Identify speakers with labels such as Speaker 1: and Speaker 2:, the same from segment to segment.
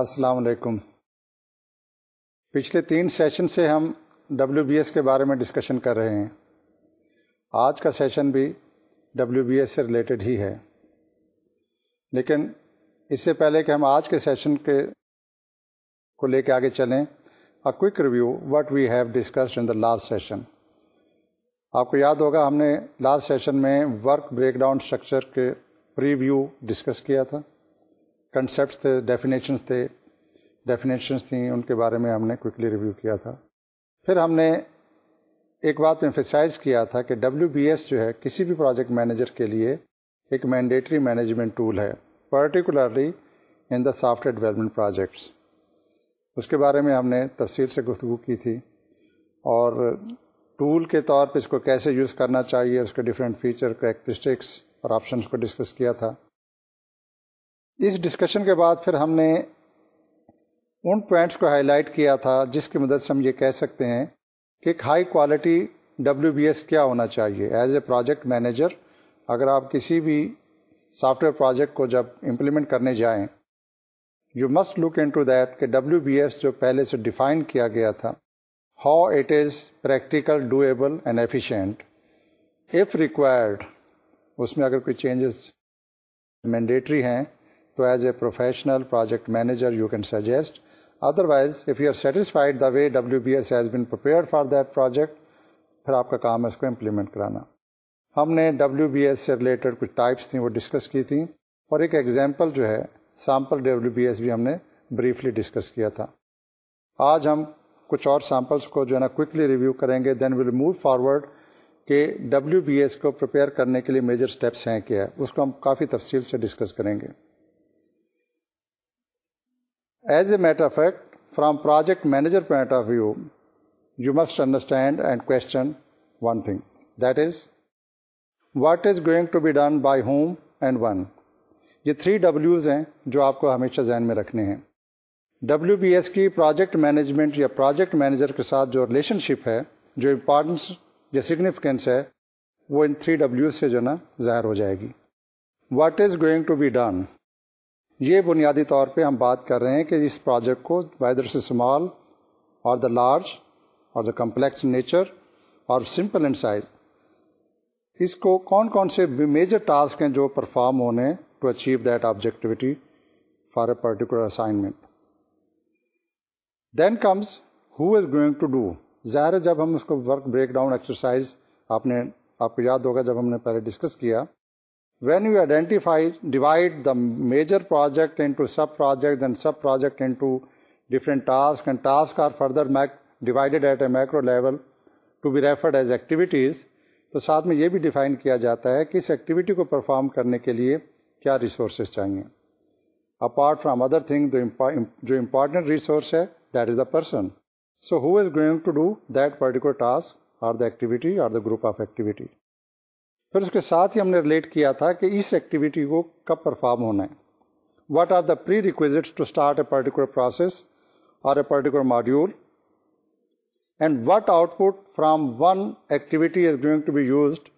Speaker 1: السلام علیکم پچھلے تین سیشن سے ہم ڈبلو بی ایس کے بارے میں ڈسکشن کر رہے ہیں آج کا سیشن بھی ڈبلو بی ایس سے ریلیٹڈ ہی ہے لیکن اس سے پہلے کہ ہم آج کے سیشن کے کو لے کے آگے چلیں a quick review what we have discuss in the last session آپ کو یاد ہوگا ہم نے لاسٹ سیشن میں ورک بریک ڈاؤن اسٹرکچر کے ریویو ڈسکس کیا تھا کنسیپٹس تھے ڈیفینیشنس تھے ڈیفینیشنس تھیں ان کے بارے میں ہم نے کوئکلی ریویو کیا تھا پھر ہم نے ایک بات میں فیسائز کیا تھا کہ ڈبلیو بی ایس جو ہے کسی بھی پروجیکٹ مینیجر کے لیے ایک مینڈیٹری مینجمنٹ ٹول ہے particularly in the software development projects اس کے بارے میں ہم نے تفصیل سے گفتگو کی تھی اور ٹول کے طور پہ اس کو کیسے یوز کرنا چاہیے اس کے ڈفرینٹ فیچر کریکٹرسٹکس اور آپشنس کو ڈسکس کیا تھا اس ڈسکشن کے بعد پھر ہم نے ان پوائنٹس کو ہائی لائٹ کیا تھا جس کی مدد سے ہم یہ کہہ سکتے ہیں کہ ایک high quality W B S کیا ہونا چاہیے ایز اے پروجیکٹ مینیجر اگر آپ کسی بھی سافٹ ویئر پروجیکٹ کو جب امپلیمنٹ کرنے جائیں you must look into that کہ ڈبلو بی ایس جو پہلے سے ڈیفائن کیا گیا تھا how it is practical doable and efficient if required اس میں اگر کوئی چینجز مینڈیٹری ہیں تو as a professional project manager you can suggest otherwise if you are satisfied the way W B S has been prepared for that project پھر آپ کا کام ہے اس کو امپلیمنٹ کرانا ہم نے ڈبلو بی ایس سے ریلیٹڈ کچھ ٹائپس تھیں وہ ڈسکس کی تھیں اور ایک ایگزامپل جو ہے سیمپل ڈبلو بی ایس بھی ہم نے بریفلی ڈسکس کیا تھا آج ہم کچھ اور سیمپلس کو جو ہے نا کوکلی ریویو کریں گے دین ول موو فارورڈ کہ ڈبلو بی ایس کو پریپیئر کرنے کے لیے میجر اسٹیپس ہیں کیا ہے اس کو ہم کافی تفصیل سے ڈسکس کریں گے as a matter fact from project manager point of view you must understand and question one thing that is what is going to be done by whom and when یہ تھری ڈبلیوز ہیں جو آپ کو ہمیشہ ذہن میں رکھنے ہیں ڈبلو بی ایس کی پروجیکٹ مینجمنٹ یا پروجیکٹ مینیجر کے ساتھ جو ریلیشن شپ ہے جو امپارٹنس یا سگنیفیکینس ہے وہ ان تھری ڈبلیوز سے جو ہے نا ظاہر ہو جائے گی what is going to be done یہ بنیادی طور پہ ہم بات کر رہے ہیں کہ اس پروجیکٹ کو ویدر سے اسمال اور دا لارج اور دا کمپلیکس نیچر اور سمپل اینڈ سائز اس کو کون کون سے میجر ٹاسک ہیں جو پرفارم ہونے to achieve that objectivity for a particular assignment then comes who is going to do ظاہر جب ہم اس کو ورک بریک ڈاؤن ایکسرسائز آپ نے آپ کو یاد ہوگا جب ہم نے پہلے ڈسکس کیا when you identify divide the major project into sub project sub project further divided at or further divided at a macro level activities تو ساتھ میں یہ بھی ڈیفائن کیا جاتا ہے کہ اس ایکٹیویٹی کو پرفارم کرنے کے لیے کیا ریسورسز چاہیے اپارٹ فرام ادر تھنگ جو امپارٹنٹ ریسورس ہے that is the person so who is going to do that particular task or the activity or the group of activity پھر اس کے ساتھ ہی ہم نے ریلیٹ کیا تھا کہ اس ایکٹیویٹی کو کب پرفارم ہونا ہے what are the prerequisites to start a particular process or a particular module and what output from one activity is going to be used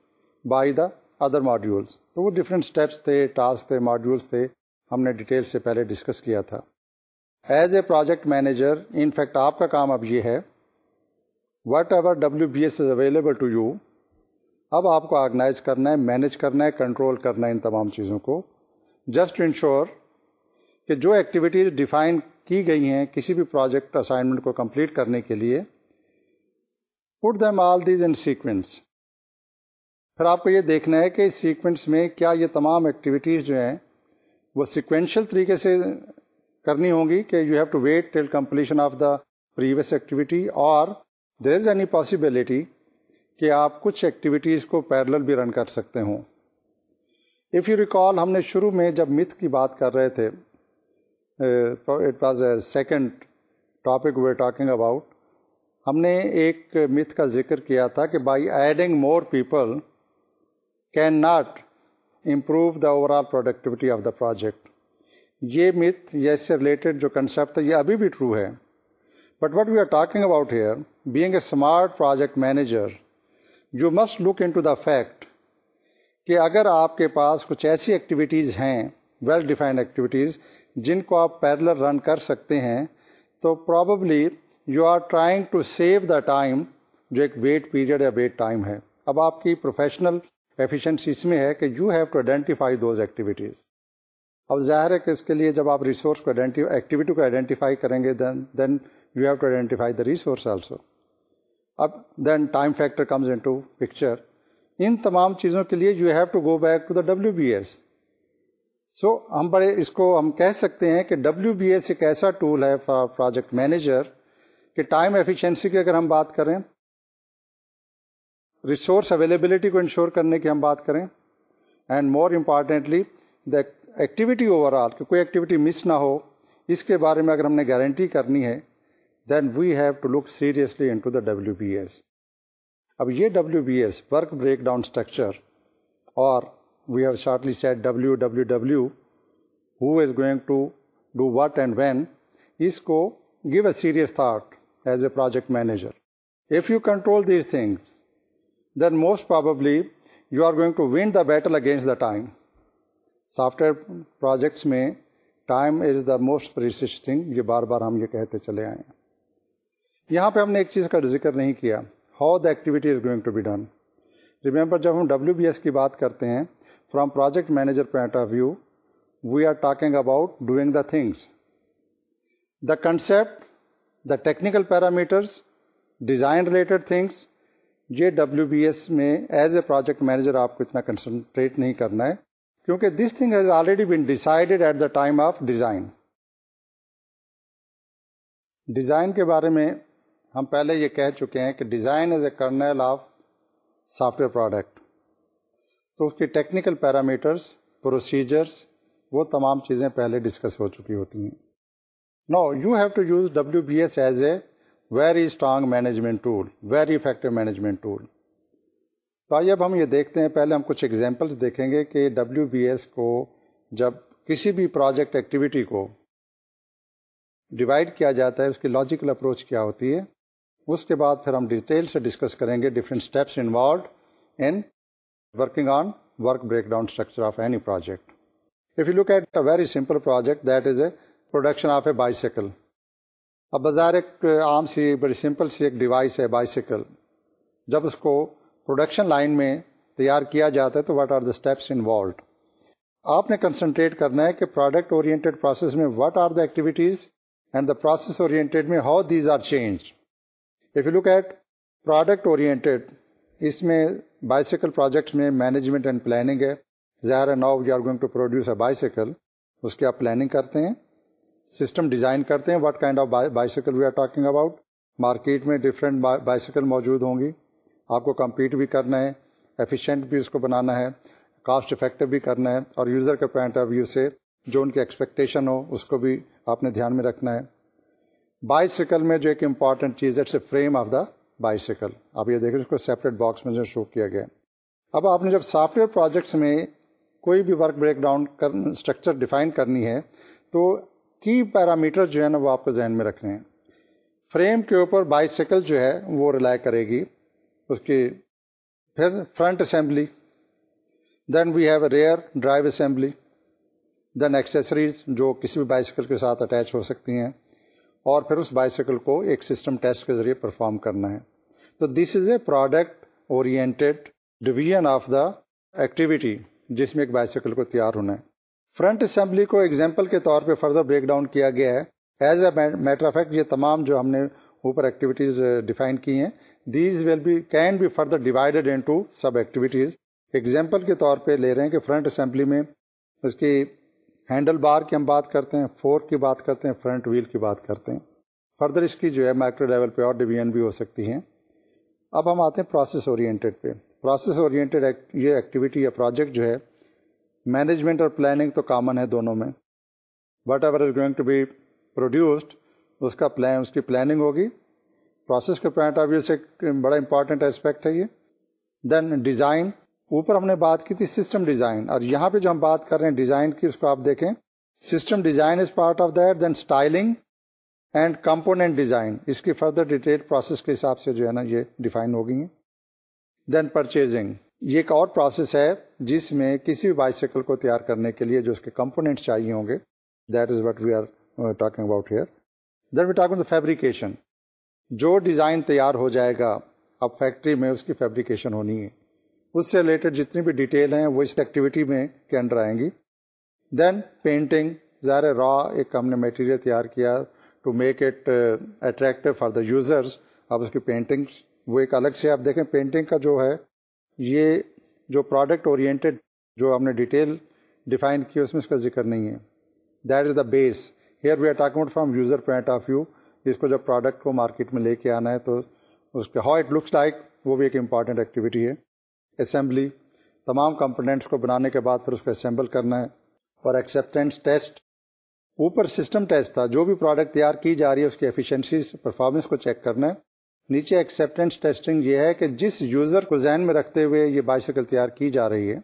Speaker 1: by the other modules تو وہ ڈفرینٹ اسٹیپس تھے task تھے modules تھے ہم نے detail سے پہلے discuss کیا تھا as a project manager in fact آپ کا کام اب یہ ہے whatever W B S is available to you اب آپ کو آرگنائز کرنا ہے مینج کرنا ہے کنٹرول کرنا ہے ان تمام چیزوں کو جسٹ انشور کہ جو ایکٹیویٹیز ڈیفائن کی گئی ہیں کسی بھی پروجیکٹ اسائنمنٹ کو کمپلیٹ کرنے کے لیے put them all these in sequence پھر آپ کو یہ دیکھنا ہے کہ سیکوینس میں کیا یہ تمام ایکٹیویٹیز جو ہیں وہ سیکوینشیل طریقے سے کرنی ہوں گی کہ you have to wait till completion of the previous activity اور دیر از اینی پاسبلٹی کہ آپ کچھ ایکٹیویٹیز کو پیرل بھی رن کر سکتے ہوں ایف یو ریکال ہم نے شروع میں جب متھ کی بات کر رہے تھے it was a second topic we're talking about ہم نے ایک متھ کا ذکر کیا تھا کہ by adding more people can not improve the overall productivity of the project یہ متھ یا اس سے ریلیٹڈ جو کنسیپٹ ہے یہ ابھی بھی ٹرو ہے but what we are talking about here being a smart project manager you must look into the fact کہ اگر آپ کے پاس کچھ ایسی ایکٹیویٹیز ہیں ویل ڈیفائنڈ ایکٹیویٹیز جن کو آپ پیرلر رن کر سکتے ہیں تو probably you are trying to save the time جو ایک ویٹ پیریڈ یا ویٹ ٹائم ہے اب آپ کی پروفیشنل ایفیشنسی اس میں ہے کہ you have to identify those activities اب ظاہر ہے کہ اس کے لیے جب آپ ریسورس کو ایکٹیویٹی کو آئیڈینٹیفائی کریں گے then then you have to identify the resource also اب then time factor comes into picture ان تمام چیزوں کے لیے you have to go back to the W B S so ہم بڑے اس کو ہم کہہ سکتے ہیں کہ ڈبلیو بی ایس ایک ایسا ٹول ہے فار پروجیکٹ مینیجر کہ ٹائم ایفیشینسی کی اگر ہم بات کریں ریسورس اویلیبلٹی کو انشور کرنے کی ہم بات کریں and more importantly the activity overall کہ کوئی ایکٹیویٹی مس نہ ہو اس کے بارے میں اگر ہم نے گارنٹی کرنی ہے then we have to look seriously into the W B S اب یہ W B S work breakdown structure اور we have shortly set W W W who is going to do what and when اس کو give a serious thought as a project manager if you control these thing then most probably you are going to win the battle against the time software where projects میں time is the most thing یہ بار بار ہم یہ کہتے چلے آئے ہیں یہاں پہ ہم نے ایک چیز کا ذکر نہیں کیا how the activity is going to be done remember جب ہم ڈبلو بی ایس کی بات کرتے ہیں from project manager point of view we are talking about doing the things the concept the technical parameters design related things یہ W B S میں as a project manager آپ کو اتنا concentrate نہیں کرنا ہے کیونکہ this thing has already been decided at the time of design design کے بارے میں ہم پہلے یہ کہہ چکے ہیں کہ design is a kernel of software product تو اس کی ٹیکنیکل پیرامیٹرس پروسیجرس وہ تمام چیزیں پہلے ڈسکس ہو چکی ہوتی ہیں now you have to use W B S as a very strong management tool very effective management tool تو آئیے اب ہم یہ دیکھتے ہیں پہلے ہم کچھ ایگزامپلس دیکھیں گے کہ ڈبلو بی ایس کو جب کسی بھی پروجیکٹ ایکٹیویٹی کو ڈیوائڈ کیا جاتا ہے اس کی لاجیکل اپروچ کیا ہوتی ہے اس کے بعد پھر ہم ڈیٹیل سے ڈسکس کریں گے different steps involved in working on work breakdown structure of any project if you look at a very simple project that is a production of a bicycle اب بازار ایک عام سی بڑی سمپل سی ایک ڈیوائس ہے بائیسیکل جب اس کو پروڈکشن لائن میں تیار کیا جاتا ہے تو what are the steps involved آپ نے کنسنٹریٹ کرنا ہے کہ پروڈکٹ اورینٹیڈ پروسیس میں what are the activities and the process oriented میں how these are change if you look at product oriented اس میں بائیسیکل پروجیکٹس میں مینجمنٹ اینڈ پلاننگ ہے زہر اے now you are going to produce a bicycle اس کی آپ planning کرتے ہیں system design کرتے ہیں what kind of bicycle we are talking about market میں ڈفرینٹ بائیسیکل موجود ہوں گی آپ کو کمپیٹ بھی کرنا ہے ایفیشینٹ بھی اس کو بنانا ہے کاسٹ افیکٹو بھی کرنا ہے اور یوزر کے پوائنٹ آف ویو سے جو ان کی ایکسپیکٹیشن ہو اس کو بھی آپ نے دھیان میں رکھنا ہے بائیسیکل میں جو ایک امپورٹنٹ چیز ہے فریم آف دا بائیسیکل آپ یہ دیکھیں اس کو سیپریٹ باکس میں جو شو کیا گیا اب آپ نے جب سافٹ ویئر پروجیکٹس میں کوئی بھی ورک بریک ڈاؤن کر اسٹرکچر ڈیفائن کرنی ہے تو کی پیرامیٹر جو ہے نا وہ آپ کو ذہن میں رکھنے ہیں فریم کے اوپر بائی سیکل جو ہے وہ رلائی کرے گی اس کی پھر front assembly then we have rear drive assembly then accessories جو کسی بھی بائی سیکل کے ساتھ اٹیچ ہو سکتی ہیں اور پھر اس بائیسیکل کو ایک سسٹم ٹیسٹ کے ذریعے پرفارم کرنا ہے تو this is a product oriented division of the activity جس میں ایک بائیسیکل کو تیار ہونا ہے فرنٹ اسمبلی کو ایگزامپل کے طور پہ فردر بریک ڈاؤن کیا گیا ہے ایز اے میٹر افیکٹ یہ تمام جو ہم نے اوپر ایکٹیویٹیز ڈیفائن uh, کی ہیں these will be can be further divided into sub activities example کے طور پہ لے رہے ہیں کہ فرنٹ اسمبلی میں اس کی ہینڈل بار کی ہم بات کرتے ہیں فورک کی بات کرتے ہیں فرنٹ ویل کی بات کرتے ہیں فردر اس کی جو ہے مائکرو لیول پہ اور ڈویژن بھی ہو سکتی ہیں اب ہم آتے ہیں پروسیس اورینٹیڈ پہ پروسیس اورینٹیڈ یہ ایکٹیویٹی یا پروجیکٹ جو ہے مینجمنٹ اور پلاننگ تو کامن ہے دونوں میں whatever is going to be produced اس کا پلان اس کی پلاننگ ہوگی پروسیس کے پوائنٹ آف ویو سے بڑا امپارٹنٹ اسپیکٹ ہے یہ دین ڈیزائن اوپر ہم نے بات کی تھی سسٹم ڈیزائن اور یہاں پہ جو ہم بات کر رہے ہیں ڈیزائن کی اس کو آپ دیکھیں system design is part of that then styling and component design اس کی فردر ڈیٹیل پروسیس کے حساب سے جو ہے نا یہ ڈیفائن ہو گئی ہیں دین پرچیزنگ یہ ایک اور پروسیس ہے جس میں کسی بھی بائیسیکل کو تیار کرنے کے لیے جو اس کے کمپونیٹ چاہیے ہوں گے that is what we are talking about here then we talk fabrication جو ڈیزائن تیار ہو جائے گا اب فیکٹری میں اس کی فیبریکیشن ہونی ہے اس سے ریلیٹڈ جتنی بھی ڈیٹیل ہیں وہ اس ایکٹیویٹی میں کے اندر آئیں گی دین پینٹنگ ظاہر را ایک ہم نے میٹیریل تیار کیا to make it attractive for the users اب اس کی پینٹنگ وہ ایک الگ سے آپ دیکھیں پینٹنگ کا جو ہے یہ جو پروڈکٹ اورینٹیڈ جو ہم نے ڈیٹیل ڈیفائن کی اس میں اس کا ذکر نہیں ہے that is the base here we take account from user point of view جس کو جب پروڈکٹ کو مارکیٹ میں لے کے آنا ہے تو اس کے اٹ لکس لائک وہ بھی ایک امپارٹنٹ ایکٹیویٹی ہے اسمبلی تمام کمپوننٹس کو بنانے کے بعد پھر اس کو اسمبل کرنا ہے اور ایکسیپٹینس ٹیسٹ اوپر سسٹم ٹیسٹ تھا جو بھی پروڈکٹ تیار کی جا رہی ہے اس کی ایفیشنسی پرفارمنس کو چیک کرنا ہے نیچے ایکسیپٹینس ٹیسٹنگ یہ ہے کہ جس یوزر کو ذہن میں رکھتے ہوئے یہ بائسیکل تیار کی جا رہی ہے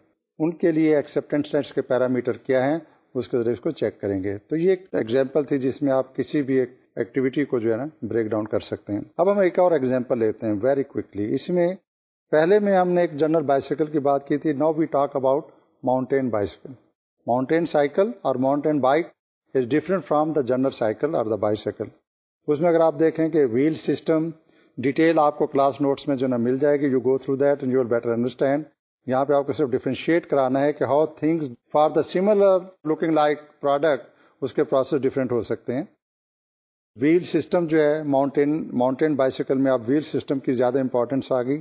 Speaker 1: ان کے لیے ایکسیپٹینس ٹیسٹ کے پیرامیٹر کیا ہیں اس کے ذریعے اس کو چیک کریں گے تو یہ ایک ایگزامپل تھی جس میں آپ کسی بھی ایک ایکٹیویٹی کو جو ہے نا بریک ڈاؤن کر سکتے ہیں اب ہم ایک اور ایگزامپل لیتے ہیں ویری کوکلی اس میں پہلے میں ہم نے ایک جنرل بائیسیکل کی بات کی تھی now we talk about mountain bicycle mountain cycle اور mountain bike is different from the general cycle اور دا بائیسیکل اس میں اگر آپ دیکھیں کہ ویل سسٹم ڈیٹیل آپ کو کلاس نوٹس میں جو نا مل جائے گی you go through that and you will better understand یہاں پہ آپ کو صرف ڈفرینشیٹ کرانا ہے کہ how things for the similar looking like product اس کے پروسیس ڈفرینٹ ہو سکتے ہیں ویل سسٹم جو ہے ماؤنٹین ماؤنٹین بائیسیکل میں آپ ویل سسٹم کی زیادہ امپورٹینس آ گئی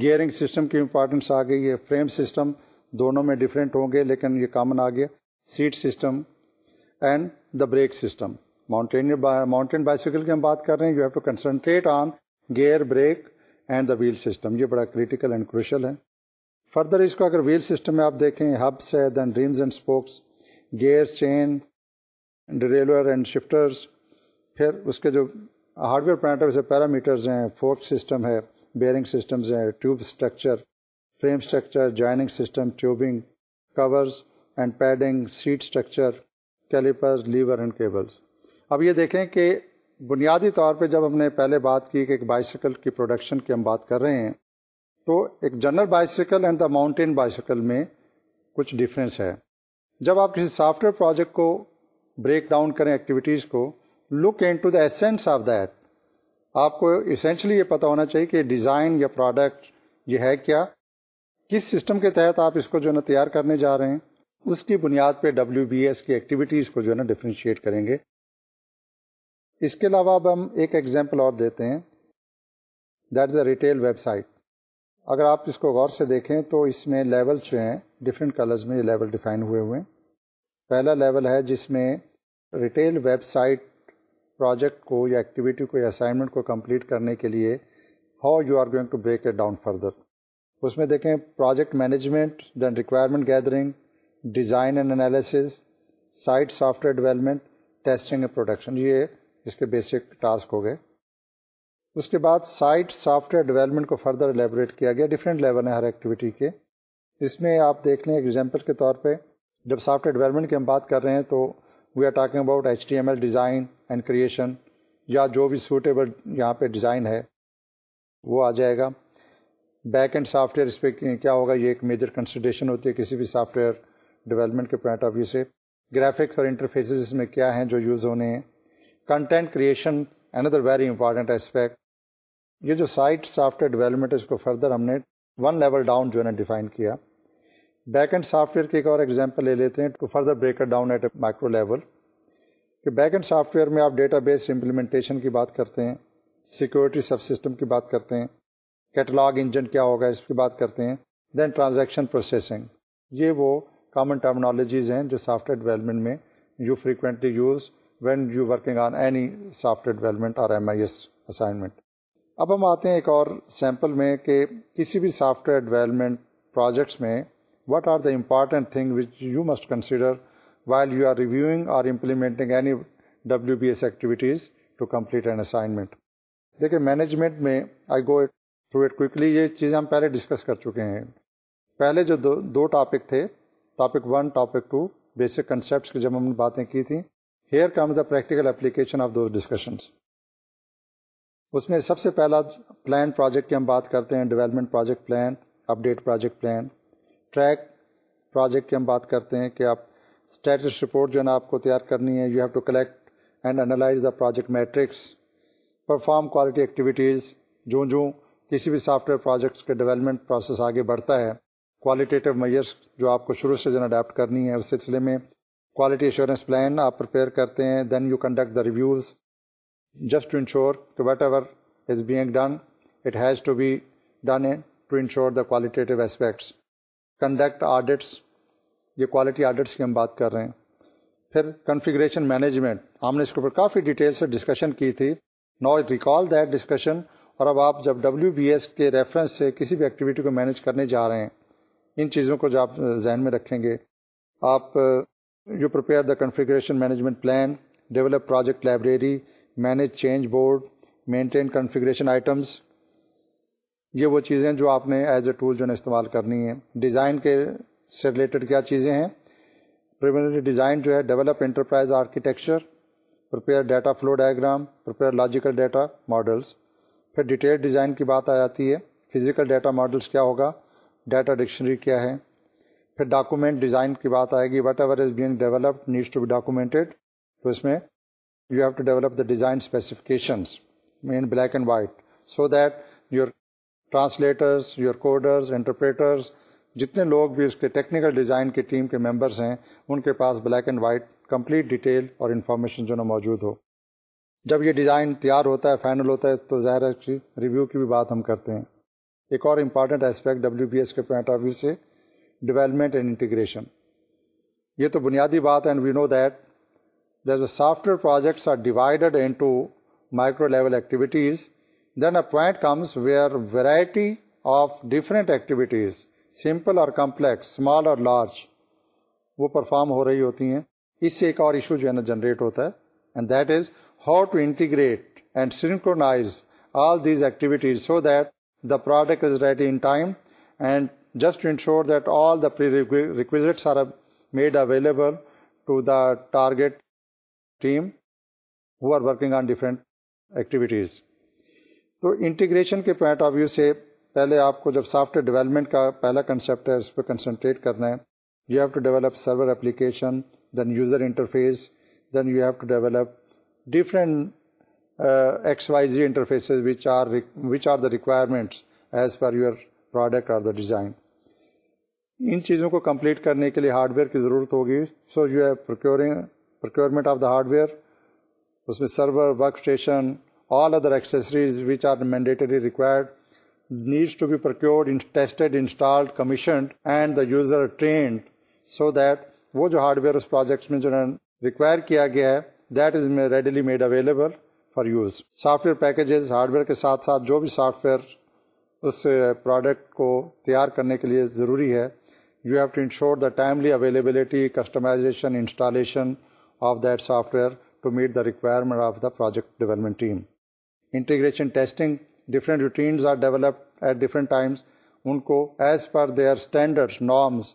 Speaker 1: گیئرنگ سسٹم کی امپارٹنس آ گئی ہے فریم سسٹم دونوں میں ڈفرینٹ ہوں گے لیکن یہ کامن آ گیا seat system and the brake system mountain mountain bicycle کی ہم بات کر رہے ہیں you have to concentrate on gear brake and the wheel system یہ بڑا کریٹیکل اینڈ کروشل ہے فردر اس کو اگر ویل سسٹم میں آپ دیکھیں ہبس ہے then the rims and spokes gear chain derailleur and shifters پھر اس کے جو ہارڈ ویئر اسے پیرامیٹرز ہیں فورک سسٹم ہے بیئرنگ سسٹمز ہیں tube structure frame structure joining system tubing covers and padding seat structure calipers lever and cables اب یہ دیکھیں کہ بنیادی طور پہ جب ہم نے پہلے بات کی کہ ایک بائیسیکل کی پروڈکشن کی ہم بات کر رہے ہیں تو ایک general bicycle and the mountain bicycle میں کچھ ڈفرینس ہے جب آپ کسی سافٹ ویئر پروجیکٹ کو بریک ڈاؤن کریں ایکٹیویٹیز کو look into the essence of that آپ کو اسینشلی یہ پتا ہونا چاہیے کہ ڈیزائن یا پروڈکٹ یہ ہے کیا کس سسٹم کے تحت آپ اس کو جو ہے نا تیار کرنے جا رہے ہیں اس کی بنیاد پہ ڈبلو بی ایس کی ایکٹیویٹیز کو جو ہے نا ڈفرینشیٹ کریں گے اس کے علاوہ اب ہم ایک ایگزامپل اور دیتے ہیں that is a retail website اگر آپ اس کو غور سے دیکھیں تو اس میں لیول جو ہیں ڈفرینٹ کلرز میں یہ لیول ڈیفائن ہوئے ہوئے ہیں پہلا لیول ہے جس میں ریٹیل ویب سائٹ پروجیکٹ کو یا ایکٹیویٹی کو یا اسائنمنٹ کو کمپلیٹ کرنے کے لیے how you are going to break it down further اس میں دیکھیں project management then requirement gathering design and analysis site software development testing and production یہ اس کے بیسک ٹاسک ہو گئے اس کے بعد سائٹ سافٹ ویئر ڈیولپمنٹ کو فردر الیبوریٹ کیا گیا ڈفرینٹ لیول ہیں ہر ایکٹیویٹی کے اس میں آپ دیکھ لیں ایگزامپل کے طور پہ جب سافٹ ویئر ڈیولپمنٹ کی ہم بات کر رہے ہیں تو we are talking about H T M L design and creation یا جو بھی سوٹیبل یہاں پہ ڈیزائن ہے وہ آ جائے گا بیک اینڈ سافٹ ویئر اس پہ کیا ہوگا یہ ایک میجر کنسیڈریشن ہوتی ہے کسی بھی سافٹ ویئر ڈیولپمنٹ کے پوائنٹ آف ویو سے گرافکس اور انٹرفیسز اس میں کیا ہیں جو یوز ہونے ہیں content creation another very important aspect یہ جو سائٹ سافٹ ویئر ڈیولپمنٹ ہے اس کو فردر ہم نے ون لیول ڈاؤن جو ہے نا ڈیفائن کیا بیک اینڈ سافٹ ویئر کی ایک اور ایگزامپل لے لیتے ہیں to further break it down at a micro level کہ بیک اینڈ سافٹ ویئر میں آپ ڈیٹا بیس امپلیمنٹیشن کی بات کرتے ہیں سیکورٹی سب سسٹم کی بات کرتے ہیں کیٹلاگ انجن کیا ہوگا اس کی بات کرتے ہیں دین ٹرانزیکشن پروسیسنگ یہ وہ کامن ٹیکنالوجیز ہیں جو سافٹ ویئر ڈیولپمنٹ میں you frequently use when you working on any software development or M I S assignment اب ہم آتے ہیں ایک اور سیمپل میں کہ کسی بھی سافٹ ویئر ڈیولپمنٹ پروجیکٹس میں what are the important thing which you must consider while you are review or implementing any W B S activities to complete and assignment دیکھیے مینجمنٹ میں I go it through it quickly یہ چیزیں ہم پہلے discuss کر چکے ہیں پہلے جو دو دو ٹاپک تھے topic one topic two basic concepts کی جب ہم نے باتیں کی تھیں here comes the practical application of those discussions اس میں سب سے پہلا پلان پروجیکٹ کی ہم بات کرتے ہیں development project plan update project plan track project کی ہم بات کرتے ہیں کہ آپ اسٹیٹس رپورٹ جو ہے نا آپ کو تیار کرنی ہے you have to collect and analyse the project metrics perform quality activities جو کسی بھی سافٹ ویئر پروجیکٹس کے ڈیولپمنٹ پروسیس آگے بڑھتا ہے کوالٹیٹیو میئرس جو آپ کو شروع سے جو ہے اڈاپٹ کرنی ہے اس سلسلے میں کوالٹی انشورنس پلان آپ پریپیئر کرتے ہیں then you conduct the reviews just to ensure کہ whatever is being done it has to be done to ensure the qualitative aspects conduct audits یہ کوالٹی آڈٹس کی ہم بات کر رہے ہیں پھر کنفیگریشن مینجمنٹ ہم نے اس کے اوپر کافی ڈیٹیل سے ڈسکشن کی تھی نو ریکال دیٹ ڈسکشن اور اب آپ جب ڈبلیو بی ایس کے ریفرنس سے کسی بھی ایکٹیویٹی کو مینیج کرنے جا رہے ہیں ان چیزوں کو جو آپ ذہن میں رکھیں گے آپ you prepare the configuration management plan develop project library manage change board maintain configuration items یہ وہ چیزیں جو آپ نے ایز اے ٹول جو نا استعمال کرنی ہے ڈیزائن کے سے ریلیٹڈ کیا چیزیں ہیں ڈیزائن جو ہے develop enterprise architecture prepare data flow diagram prepare logical data models پھر ڈیٹیل ڈیزائن کی بات آ جاتی ہے فزیکل ڈیٹا ماڈلس کیا ہوگا ڈیٹا ڈکشنری کیا ہے پھر ڈاکومنٹ ڈیزائن کی بات آئے گی whatever is being developed needs to be documented تو اس میں you have to develop the design specifications in black and white so that your translators your coders interpreters جتنے لوگ بھی اس کے ٹیکنیکل ڈیزائن کی ٹیم کے ممبرس ہیں ان کے پاس black and white complete detail اور انفارمیشن جو نا موجود ہو جب یہ ڈیزائن تیار ہوتا ہے فائنل ہوتا ہے تو ظاہر ہے ریویو کی بھی بات ہم کرتے ہیں ایک اور important aspect W B S کے پوائنٹ آف ویو سے ڈیولپمنٹ اینڈ انٹیگریشن یہ تو بنیادی بات ہے and we know that there a software projects are divided into micro level activities then a point comes where variety of different activities simple اور complex small اور large وہ perform ہو رہی ہوتی ہیں اس سے ایک اور ایشو جو ہے نا جنریٹ ہوتا ہے and that is how to integrate and synchronise all these activities so that the product is ready in time and just ensure that all the requisites are made available to the target team who are working on different activities تو integration کے point of view سے پہلے آپ کو جب software development کا پہلا concept ہے اس پہ کنسنٹریٹ کرنا ہے you have to develop server application then user interface then you have to develop different X Y Z interface which are are the requirements as per your product اور the design ان چیزوں کو complete کرنے کے لیے hard where کی ضرورت ہوگی so you have procuring procurement of the hardware اس میں server workstation all other accessories which are mandatory required needs to be procured installed commission and the user trained so that وہ جو hardware اس projects میں جو require کیا گیا ہے that is readily made available for use software packages hardware کے ساتھ ساتھ جو بھی سافٹ ویئر اس پروڈکٹ eh, کو تیار کرنے کے لیے ضروری ہے you have to ensure the timely availability customization installation of that software to meet the requirement of the project development team integration testing different routines are developed at different times ان کو as per their standard norms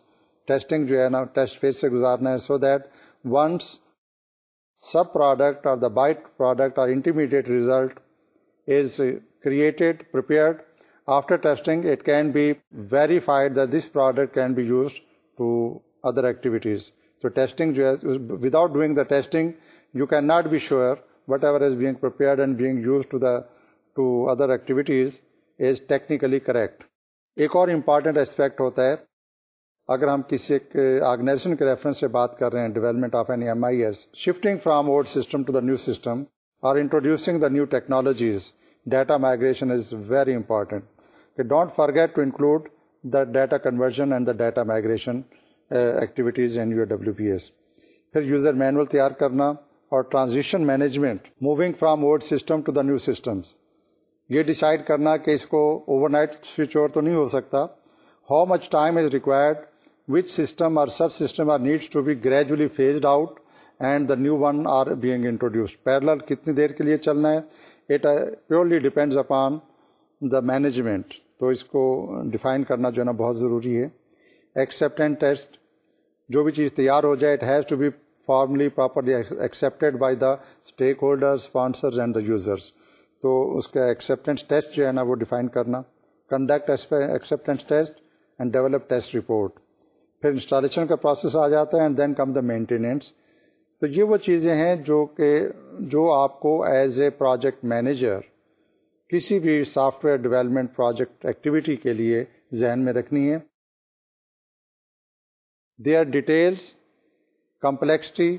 Speaker 1: testing جو ہے نا test phase سے گزارنا ہے so that once sub product اور the by product اور intermediate result is created after testing it can be verified that this product can be use to other activities تو testing جو ہے without doing the testing you can not be sure whatever is being prepare and being use to the to other activities is technically correct ایک اور important aspect ہوتا ہے اگر ہم کسی ایک آرگنائزیشن کے ریفرنس سے بات کر رہے ہیں development of N M I S shifting from old system to the new system or introducing the new technologies data migration is very important کہ don't forget to include the data conversion and the data migration activities in your W P S پھر user manual تیار کرنا اور transition management moving from old system to the new systems یہ decide کرنا کہ اس کو اوور نائٹ سوئچ اوور تو نہیں ہو سکتا how much time is required which system اور sub system are needs to be gradually phased out and the new one are being introduced parallel کتنی دیر کے لیے چلنا ہے it purely depends upon the management تو اس کو ڈیفائن کرنا جو ہے نا بہت ضروری ہے ایکسپٹین ٹیسٹ جو بھی چیز تیار ہو جائے it has to be formally properly accepted by the stakeholder sponsors and the users تو اس کا ایکسیپٹینس ٹیسٹ جو ہے نا وہ ڈیفائن کرنا conduct acceptance test and develop test report پھر انسٹالیشن کا پروسیس آ جاتا ہے and then come the maintenance تو یہ وہ چیزیں ہیں جو کہ جو آپ کو ایز اے پروجیکٹ مینیجر کسی بھی software development project activity کے لیے ذہن میں رکھنی ہے they are details complexity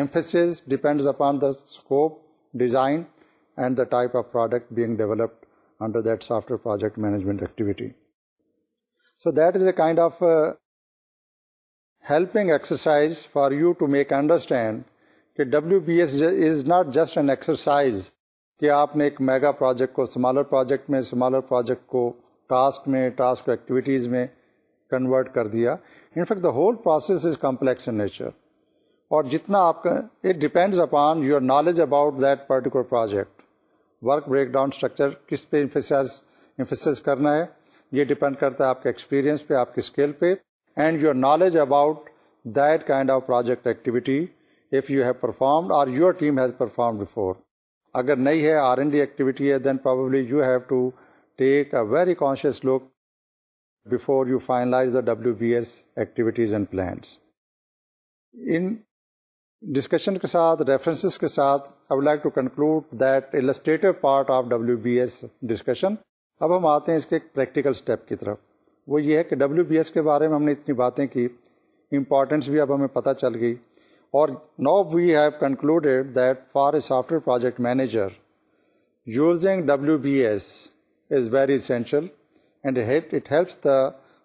Speaker 1: emphasis depends upon the scope design and the type of product being developed under that software project management activity so that is a kind of helping exercise for you to make understand کہ W B S is not just an exercise کہ آپ نے ایک mega project کو smaller project میں smaller project کو task میں task activities میں کنورٹ کر دیا in fact the whole process is complex in nature اور جتنا آپ کا it depends upon your knowledge about that particular project work breakdown structure کس پہ انفیسائز کرنا ہے یہ ڈیپینڈ کرتا ہے آپ کے ایکسپیرینس پہ آپ کے اسکیل پہ and your knowledge about that kind of project activity if you have perform اور your team has perform before اگر نہیں ہے آر این ڈی ایکٹیویٹی ہے then probably you have to take a very conscious look before you finalize the W B S activities and plans in discussion کے ساتھ references کے ساتھ I would like to conclude that illustrative part of W B S discussion اب ہم آتے ہیں اس کے ایک پریکٹیکل اسٹیپ کی طرف وہ یہ ہے کہ ڈبلو بی ایس کے بارے میں ہم نے اتنی باتیں کی امپارٹینس بھی اب ہمیں پتہ چل گئی اور now we have concluded that for a software project manager using W B S is very essential and it helps the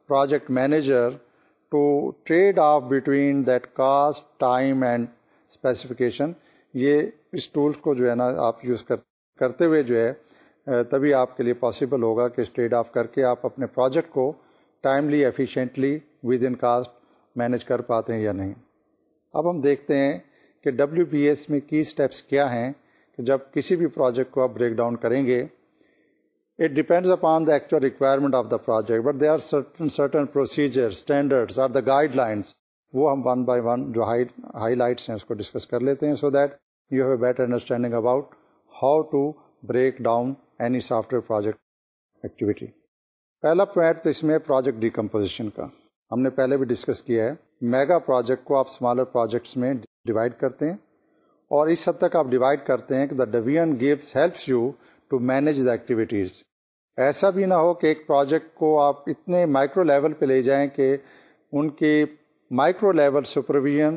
Speaker 1: project manager to trade off between that cost time and specification یہ اس tools کو جو ہے نا آپ use کرتے ہوئے جو ہے تبھی آپ کے لیے پاسبل ہوگا کہ اسٹیڈ آف کر کے آپ اپنے پروجیکٹ کو timely efficiently within cost manage کر پاتے ہیں یا نہیں اب ہم دیکھتے ہیں کہ ڈبلیو پی ایس میں کی اسٹیپس کیا ہیں کہ جب کسی بھی پروجیکٹ کو آپ بریک ڈاؤن کریں گے it depends upon the actual requirement of the project but they are certain certain procedure standards are the guidelines وہ ہم ون بائی ون جو ہائی لائٹس ہیں اس کو ڈسکس کر لیتے ہیں so that you have a better understanding about how to break down any software project activity پہلا پوائنٹ تو اس میں پروجیکٹ ڈیکمپوزیشن کا ہم نے پہلے بھی ڈسکس کیا ہے میگا پروجیکٹ کو آپ اسمالر پروجیکٹس میں ڈیوائڈ کرتے ہیں اور اس حد تک آپ ڈیوائڈ کرتے ہیں کہ the division gives helps you to manage the activities ایسا بھی نہ ہو کہ ایک پروجیکٹ کو آپ اتنے مائکرو لیول پہ لے جائیں کہ ان کی micro level supervision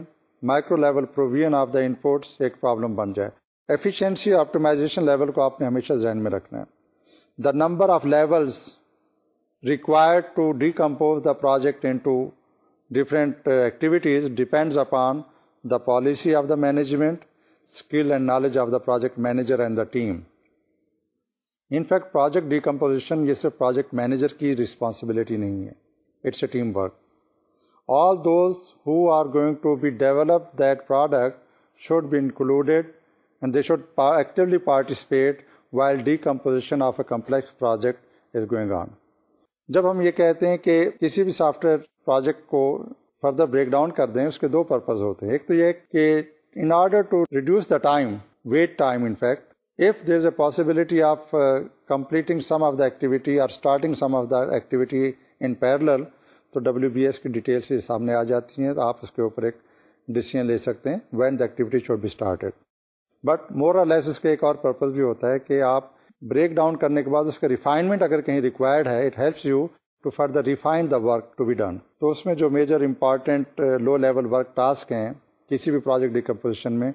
Speaker 1: micro level provision of the inputs ایک پرابلم بن جائے ایفیشینسی آپٹیمائزیشن لیول کو آپ نے ہمیشہ ذہن میں رکھنا ہے the number of required to decompose the project into different activities depends upon the policy of the management skill and knowledge of the project manager and the team in fact project decomposition یہ صرف project manager کی responsibility نہیں ہے it's a team work all those who are going to be develop that product should be included and they should actually participate while decomposition of a complex project is going on جب ہم یہ کہتے ہیں کہ کسی بھی software project کو further break down کر دیں اس کے دو پرپز ہوتے ہیں ایک تو یہ کہ in order to reduce the time wait time in fact if there is a possibility of completing some of the activity اور starting some of the activity in parallel تو ڈبلیو بی ایس کی details سامنے آ جاتی ہیں تو آپ اس کے اوپر ایک ڈیسیزن لے سکتے ہیں when the activity should be started but more or less اس کا ایک اور پرپز بھی ہوتا ہے کہ آپ بریک ڈاؤن کرنے کے بعد اس کا ریفائنمنٹ اگر کہیں ریکوائرڈ ہے it helps you to further refine the work to be done تو اس میں جو major important low level work task ہیں کسی بھی پروجیکٹ ڈیکمپوزیشن میں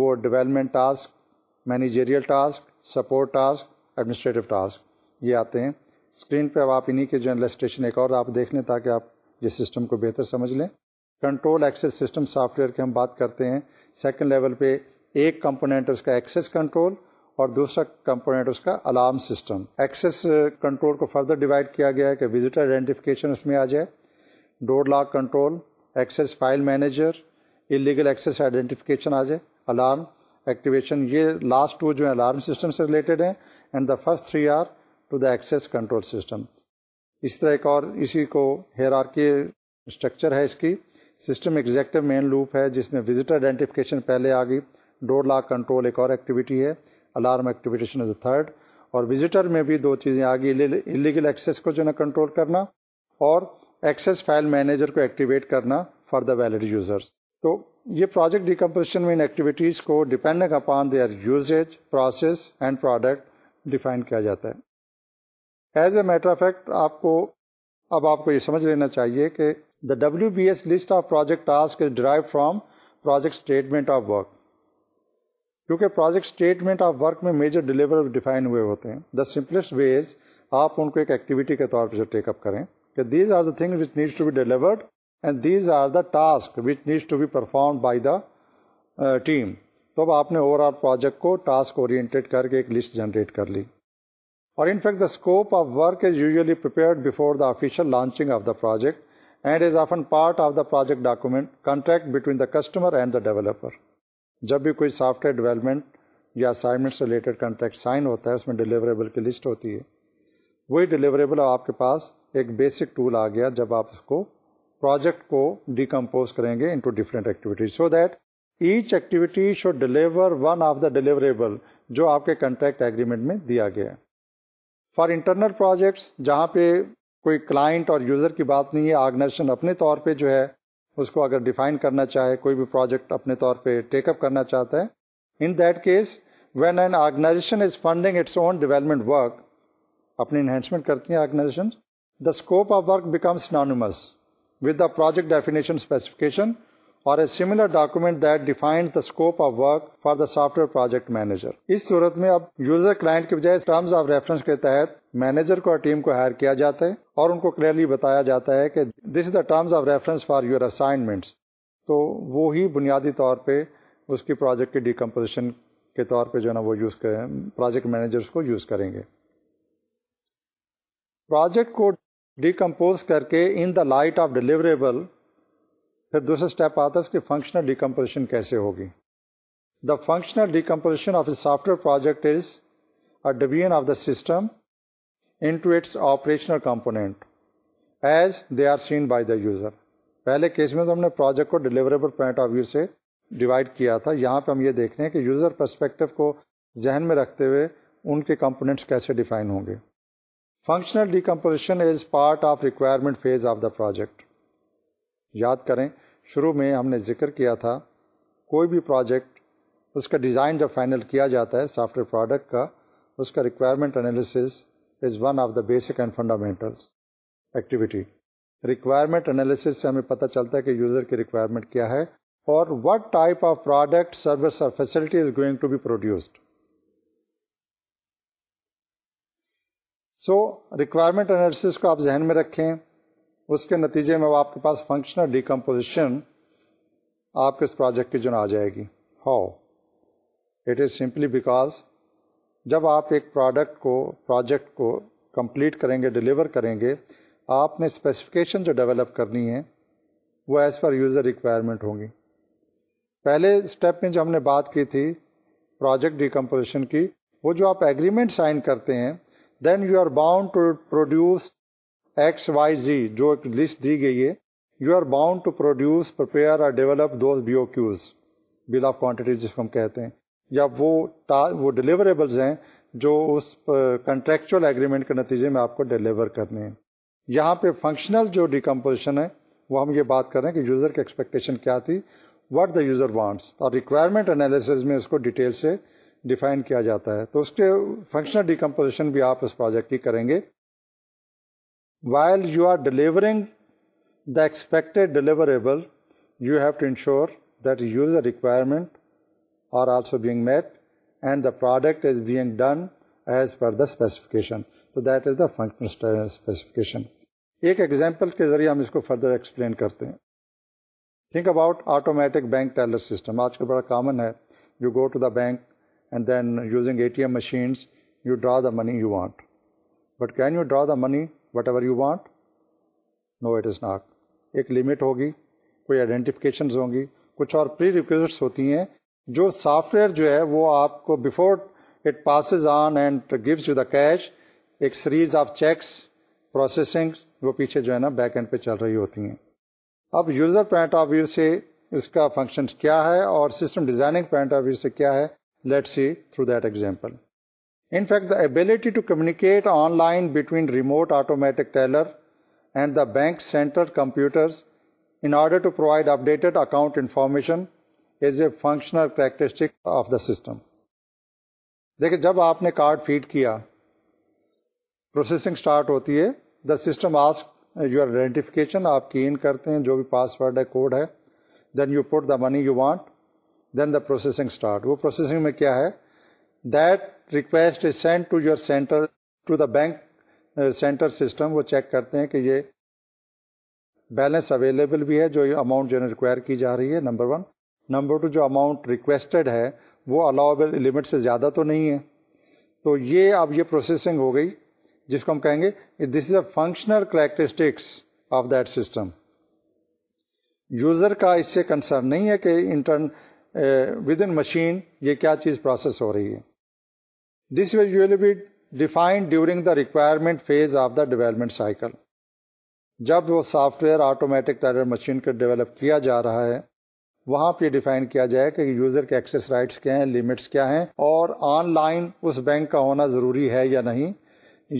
Speaker 1: وہ development task managerial task support task administrative task یہ آتے ہیں اسکرین پہ اب آپ انہیں کے جو انلسٹریشن ایک اور آپ دیکھ لیں تاکہ آپ یہ سسٹم کو بہتر سمجھ لیں control access system software کی ہم بات کرتے ہیں سیکنڈ لیول پہ ایک کمپوننٹ اس کا ایکسیس کنٹرول اور دوسرا کمپونیٹ اس کا الارم سسٹم ایکسیس کنٹرول کو فردر ڈیوائڈ کیا گیا ہے کہ وزٹر آئیڈینٹیفیکیشن اس میں آ جائے door lock control access file manager illegal access identification آ جائے الارم ایکٹیویشن یہ لاسٹ ٹو جو ہیں الارم سسٹم سے ریلیٹڈ ہیں and the first three are to the access control system اس طرح ایک اور اسی کو ہیرارکی اسٹرکچر ہے اس کی سسٹم ایگزیکٹو مین لوپ ہے جس میں وزٹر آئیڈینٹیفکیشن پہلے آ گئی ڈور لاک کنٹرول ایک اور ایکٹیویٹی ہے alarm activation is a third اور وزٹر میں بھی دو چیزیں آ گئی الیگل ایکسیس کو جو ہے نا کنٹرول کرنا اور ایکسیس فائل مینیجر کو ایکٹیویٹ کرنا فار دا ویلڈ یوزرس تو یہ پروجیکٹ ڈیکمپوزیشن میں ان ایکٹیویٹیز کو depending upon their usage process and product define کیا جاتا ہے as a matter of fact آپ کو اب آپ کو یہ سمجھ لینا چاہیے کہ the W B S list of project is drive from project statement of work کیونکہ پروجیکٹ اسٹیٹمنٹ آف ورک میں میجر ڈلیور ڈیفائن ہوئے ہوتے ہیں دا سمپلیسٹ ویز آپ ان کو ایک ایکٹیویٹی کے طور پہ ٹیک اپ کریں کہ these are the thing which needs to be delivered and these are the task which needs to be perform by the team تو اب آپ نے اوور آل پروجیکٹ کو ٹاسک اورینٹیڈ کر کے ایک لسٹ جنریٹ کر لی اور in fact the scope of work is usually prepare before the official launching of the project and is often part of the project document contract between the customer and the developer جب بھی کوئی software development یا assignment سے related contract sign ہوتا ہے اس میں deliverable کی list ہوتی ہے وہی ڈیلیوریبل آپ کے پاس ایک بیسک ٹول آ گیا جب آپ اس کو پروجیکٹ کو ڈیکمپوز کریں گے into different activities so that each activity should deliver one of the deliverable جو آپ کے کانٹریکٹ ایگریمنٹ میں دیا گیا ہے فار انٹرنل پروجیکٹس جہاں پہ کوئی کلائنٹ اور یوزر کی بات نہیں ہے آرگنائزیشن اپنے طور پہ جو ہے اس کو اگر ڈیفائن کرنا چاہے کوئی بھی پروجیکٹ اپنے طور پہ ٹیک اپ کرنا چاہتا ہے in that case when an organization is funding its own development work اپنی انہینسمنٹ کرتی ہیں organization the scope of work becomes synonymous with the project definition specification اور a similar document that defined the scope of work for the software project manager اس صورت میں اب user client کے بجائے terms of reference کے تحت manager کو اور ٹیم کو ہائر کیا جاتا ہے اور ان کو کلیئرلی بتایا جاتا ہے کہ this is the terms of reference for your assignments تو وہی بنیادی طور پہ اس کی پروجیکٹ کی ڈیکمپوزیشن کے طور پہ جو ہے نا وہ یوز کریں پروجیکٹ مینیجرس کو یوز کریں گے پروجیکٹ کو ڈیکمپوز کر کے in the light of deliverable پھر دوسرا اسٹیپ آتا ہے اس کی فنکشنل ڈیکمپوزیشن کیسے ہوگی the functional decomposition of a software project is a division of the system into its operational component as they are seen by the user پہلے case میں تو ہم نے پروجیکٹ کو ڈیلیوریبل پوائنٹ آف ویو سے divide کیا تھا یہاں پہ ہم یہ دیکھ رہے ہیں کہ یوزر پرسپیکٹو کو ذہن میں رکھتے ہوئے ان کے کمپونیٹس کیسے ڈیفائن ہوں گے functional decomposition is part of requirement phase of the project یاد کریں شروع میں ہم نے ذکر کیا تھا کوئی بھی پروجیکٹ اس کا ڈیزائن جب فائنل کیا جاتا ہے سافٹ ویئر پروڈکٹ کا اس کا requirement analysis is one of the basic and fundamental activity requirement analysis سے ہمیں پتہ چلتا ہے کہ یوزر کی ریکوائرمنٹ کیا ہے اور what type of product service or facility is going to be produced so requirement analysis کو آپ ذہن میں رکھیں اس کے نتیجے میں وہ آپ کے پاس فنکشنل ڈیکمپوزیشن آپ کے اس پروجیکٹ کی جو آ جائے گی how it is simply because جب آپ ایک پروڈکٹ کو پروجیکٹ کو کمپلیٹ کریں گے ڈلیور کریں گے آپ نے اسپیسیفکیشن جو ڈیولپ کرنی ہے وہ ایز پر یوزر ریکوائرمنٹ ہوں گی پہلے اسٹیپ میں جو ہم نے بات کی تھی پروجیکٹ ڈیکمپوزیشن کی وہ جو آپ ایگریمنٹ سائن کرتے ہیں then you are bound to produce X Y Z جو ایک لسٹ دی گئی ہے you are bound to produce prepare اور develop those Qs bill of quantity جس کو ہم کہتے ہیں یا وہ وہ ڈلیوریبلز ہیں جو اس کنٹریکچوئل ایگریمنٹ کے نتیجے میں آپ کو ڈیلیور کرنے ہیں یہاں پہ فنکشنل جو ڈیکمپوزیشن ہے وہ ہم یہ بات کر رہے ہیں کہ یوزر کی ایکسپیکٹیشن کیا تھی واٹ دا یوزر وانٹس اور ریکوائرمنٹ انالیسز میں اس کو ڈیٹیل سے ڈیفائن کیا جاتا ہے تو اس کے فنکشنل ڈیکمپوزیشن بھی آپ اس پروجیکٹ کی کریں گے while you are delivering the expected deliverable you have to ensure that use the requirement are also being met and the product is being done as per the specification تو that is the functional specification ایک example کے ذریعے ہم اس کو further explain کرتے ہیں think about automatic bank teller system آج کل بڑا کامن ہے you go to the bank and then using a T M machines you draw the money you want but can you draw the money whatever you want no it is not ایک limit ہوگی کوئی آئیڈینٹیفکیشنز ہوں گی کچھ اور pre request ہوتی ہیں جو سافٹ ویئر جو ہے وہ آپ کو before it passes on and gives you the cash ایک سیریز آف چیکس پروسیسنگ وہ پیچھے جو ہے نا بیک اینڈ پہ چل رہی ہوتی ہیں اب یوزر پوائنٹ آف ویو سے اس کا فنکشن کیا ہے اور system designing point of view سے کیا ہے let see through that example In fact, the ability to communicate online between remote automatic teller and the bank center computers in order to provide updated account information is a functional characteristic of the system. دیکھیں جب آپ نے card feed کیا processing start ہوتی ہے the system ask your identification آپ کی ان کرتے ہیں جو بھی پاس ورڈ ہے کوڈ ہے then you put the money you want then the processing start وہ پروسیسنگ میں کیا ہے that request is send to your center to the bank center system وہ چیک کرتے ہیں کہ یہ بیلنس اویلیبل بھی ہے جو اماؤنٹ جو ہے ریکوائر کی جا رہی ہے نمبر ون نمبر ٹو جو اماؤنٹ ریکویسٹڈ ہے وہ الاؤبل لمٹ سے زیادہ تو نہیں ہے تو یہ اب یہ پروسیسنگ ہو گئی جس کو ہم کہیں گے this is a functional characteristics of that system user کا اس سے کنسرن نہیں ہے کہ انٹرن ود ان مشین یہ کیا چیز پروسیس ہو رہی ہے this which be defined during the requirement phase of the development cycle جب وہ سافٹ ویئر آٹومیٹک مشین کو ڈیولپ کیا جا رہا ہے وہاں پہ یہ ڈیفائن کیا جائے کہ یوزر کے ایکسیس رائٹس کیا ہیں لمٹس کیا ہیں اور آن لائن اس بینک کا ہونا ضروری ہے یا نہیں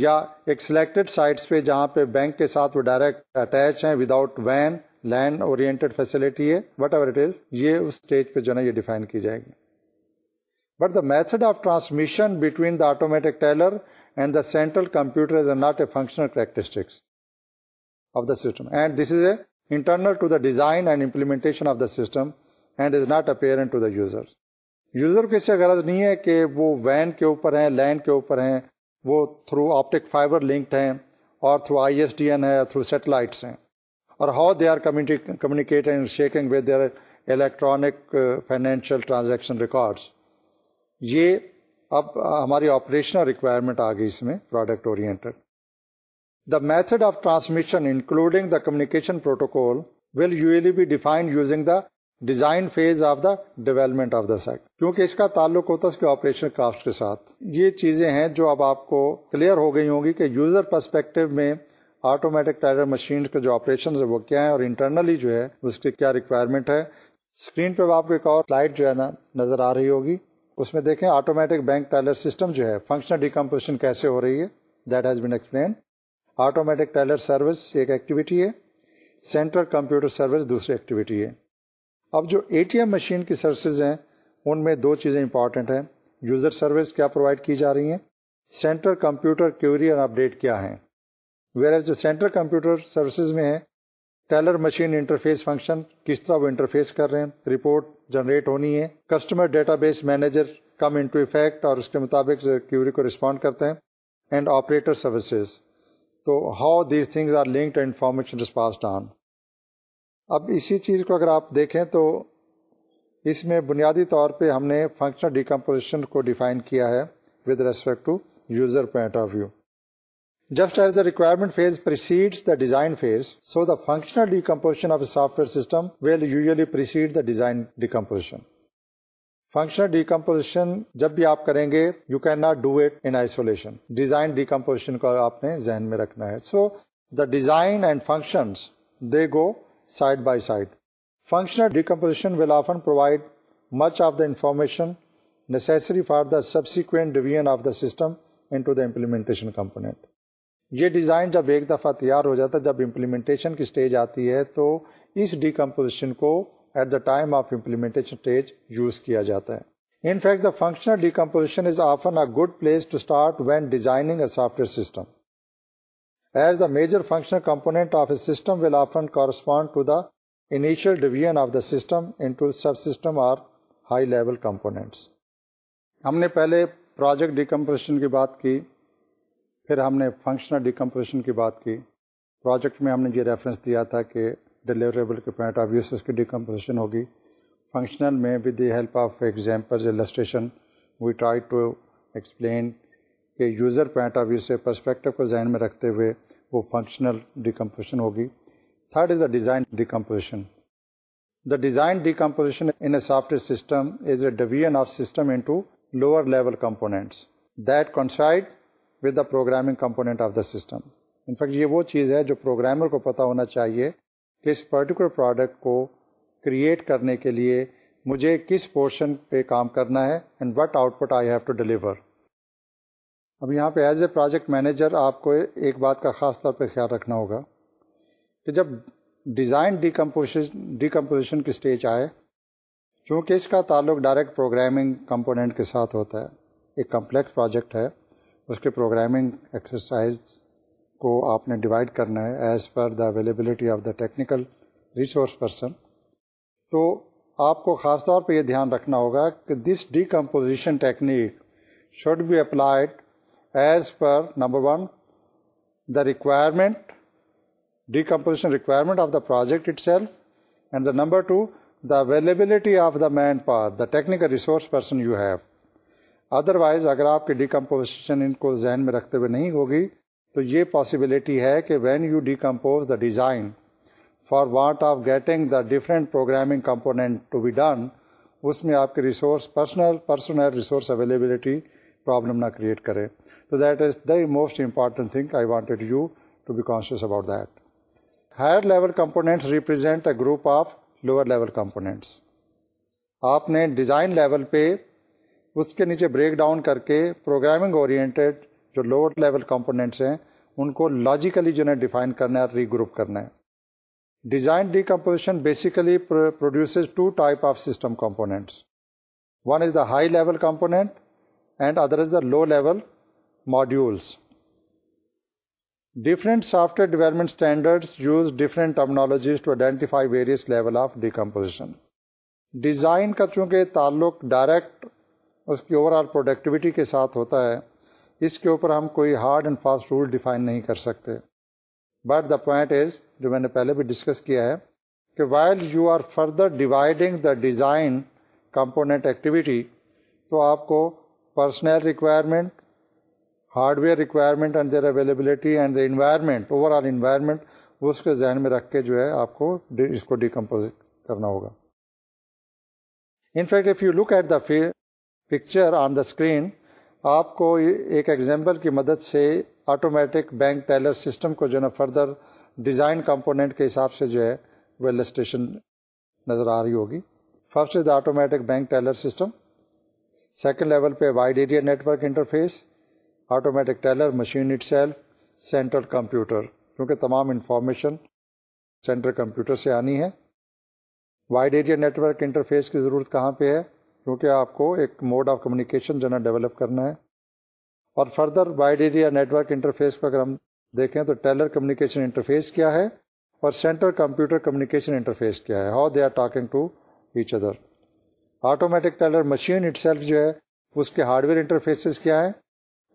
Speaker 1: یا ایک سلیکٹڈ سائٹس پہ جہاں پہ بینک کے ساتھ وہ ڈائریکٹ اٹیچ ہیں وداؤٹ وین لینڈ اورینٹیڈ فیسلٹی ہے وٹ ایور اٹ از یہ اس اسٹیج پہ جو ہے نا یہ ڈیفائن کی جائے گی the method of transmission between the automatic teller and the central computer not a functional characteristics of the system and this is a internal and implementation of the system and is not apparent user سے غرض نہیں ہے کہ وہ when کے اوپر ہیں land کے اوپر ہیں وہ تھرو آپٹک فائبر لنکڈ ہیں اور through I S D N ہے تھرو سیٹلائٹس ہیں اور how they are communicate handshaking with their electronic financial transaction records یہ اب ہماری آپریشنل ریکوائرمنٹ آ گئی اس میں پروڈکٹ اور method of transmission including the communication the design phase of the development of the sect کیونکہ اس کا تعلق ہوتا ہے اس کے آپریشن کاسٹ کے ساتھ یہ چیزیں ہیں جو اب آپ کو کلیئر ہو گئی ہوں گی کہ یوزر پرسپیکٹو میں آٹومیٹک ٹائر مشین کے جو آپریشن ہے وہ کیا ہے اور انٹرنلی جو ہے اس کی کیا ریکوائرمنٹ ہے اسکرین پہ آپ کو ایک اور لائٹ جو ہے نا نظر آ رہی ہوگی اس میں دیکھیں آٹومیٹک بینک ٹائلر سسٹم جو ہے فنکشنل ڈیکمپوزیشن کیسے ہو رہی ہے that has been explain automatic teller service ایک ایکٹیویٹی ہے سینٹرل کمپیوٹر سروس دوسری ایکٹیویٹی ہے اب جو اے ٹی ایم مشین کی سروسز ہیں ان میں دو چیزیں امپارٹینٹ ہیں یوزر سروس کیا پرووائڈ کی جا رہی ہیں سینٹرل کمپیوٹر کیوری اور اپڈیٹ کیا ہیں ویئر جو سینٹرل کمپیوٹر سروسز میں ہیں ٹیلر مشین انٹرفیس فنکشن کس طرح وہ انٹرفیس کر رہے ہیں رپورٹ جنریٹ ہونی ہے customer database manager come into effect اور اس کے مطابق کیوری کو رسپونڈ کرتے ہیں اینڈ آپریٹر سروسز تو how these things are linked information اب اسی چیز کو اگر آپ دیکھیں تو اس میں بنیادی طور پہ ہم نے فنکشنل ڈیکمپوزیشن کو ڈیفائن کیا ہے with respect to user point of view just as the requirement phase functional design phase so the functional decomposition of software well decomposition. Functional decomposition جب بھی آپ کریں گے you can not do it in isolation design decomposition کو آپ نے ذہن میں رکھنا ہے so the design and function they go side by side functional decomposition will often provide much of the information necessary for the subsequent division of the system into the implementation component یہ design جب ایک دفعہ تیار ہو جاتا ہے جب implementation کی stage آتی ہے تو اس ڈیکمپوزیشن کو at the time of implementation use کیا جاتا ہے in fact the functional decomposition is often a good place to start when designing a software system as the major functional component of a system will often correspond to the initial division of the system subsystem are high level components ہم نے پہلے project decomposition کی بات کی پھر ہم نے functional decomposition کی بات کی پروجیکٹ میں ہم نے یہ ریفرنس دیا تھا کہ ڈیلیوریبل کے پوائنٹ آف ویو سے اس کی ڈیکمپوزیشن ہوگی فنکشنل میں with the help of illustration we try to explain کہ یوزر پوائنٹ آف ویو سے پرسپیکٹو کو ذہن میں رکھتے ہوئے وہ فنکشنل ڈیکمپوزیشن ہوگی third is the design decomposition the design decomposition in a software system is a division of system into lower level components that coincide with the programming component of the system in fact یہ وہ چیز ہے جو programmer کو پتہ ہونا چاہیے کہ اس پرٹیکولر پروڈکٹ کو کریٹ کرنے کے لیے مجھے کس پورشن پہ کام کرنا ہے and what output I have to deliver اب یہاں پہ ایز اے پروجیکٹ مینیجر آپ کو ایک بات کا خاص طور پہ خیال رکھنا ہوگا کہ جب ڈیزائن ڈیکمپوزیشن ڈیکمپوزیشن کی اسٹیج آئے چونکہ اس کا تعلق ڈائریکٹ پروگرامنگ کمپوننٹ کے ساتھ ہوتا ہے ایک کمپلیکس پروجیکٹ ہے اس کے پروگرامنگ ایکسرسائز کو آپ نے ڈیوائڈ کرنا ہے as per the availability of the technical resource person تو آپ کو خاص طور پہ یہ دھیان رکھنا ہوگا کہ this decomposition technique should be applied as per number one the requirement decomposition requirement of the project itself and the number two the availability of the manpower the technical resource person you have otherwise اگر آپ کی decomposition ان کو ذہن میں رکھتے ہوئے نہیں ہوگی تو یہ پاسبلٹی ہے کہ when you decompose the design for want of getting the different programming component to be done اس میں آپ کے resource personnel personnel resource availability problem نہ کریٹ کرے تو that is the most important thing I wanted you to be conscious about that higher level components represent a group of lower level components آپ نے design level پہ اس کے نیچے break down کر کے پروگرامنگ اورینٹیڈ جو لوور لیول کمپوننٹس ہیں ان کو لاجیکلی جو ہے ڈیفائن کرنا ہے ری گروپ کرنا ہے design decomposition basically produces two type of system components one is the high level component and other is the low level modules different software development standard use different terminologies to identify various level of decomposition design کا چونکہ تعلق direct اس کی overall productivity کے ساتھ ہوتا ہے اس کے اوپر ہم کوئی hard and fast rule define نہیں کر سکتے بٹ دا پوائنٹ از جو میں نے پہلے بھی ڈسکس کیا ہے کہ while you are further dividing the design component activity تو آپ کو personnel requirement hardware requirement and their availability and the environment overall environment اس کے ذہن میں رکھ کے جو ہے آپ کو اس کو ڈیکمپوز کرنا ہوگا in fact you look at the picture on the screen آپ کو ایک ایگزامپل کی مدد سے آٹومیٹک بینک ٹیلر سسٹم کو جو ہے نا فردر ڈیزائن کمپوننٹ کے حساب سے جو ہے ویل اسٹیشن نظر آ رہی ہوگی first is the automatic bank teller system second level پہ wide area network interface automatic teller machine itself central computer کیونکہ تمام انفارمیشن سینٹرل کمپیوٹر سے آنی ہے وائڈ ایریا نیٹورک انٹرفیس کی ضرورت کہاں پہ ہے کیونکہ آپ کو ایک موڈ آف کمیونیکیشن جو ہے نا ڈیولپ کرنا ہے اور further wide area network interface پہ اگر ہم دیکھیں تو ٹیلر کمیونیکیشن انٹرفیس کیا ہے اور سینٹر کمپیوٹر کمیونیکیشن انٹرفیس کیا ہے how they are talking to each other automatic teller machine itself جو ہے اس کے ہارڈ ویئر انٹرفیسز کیا ہیں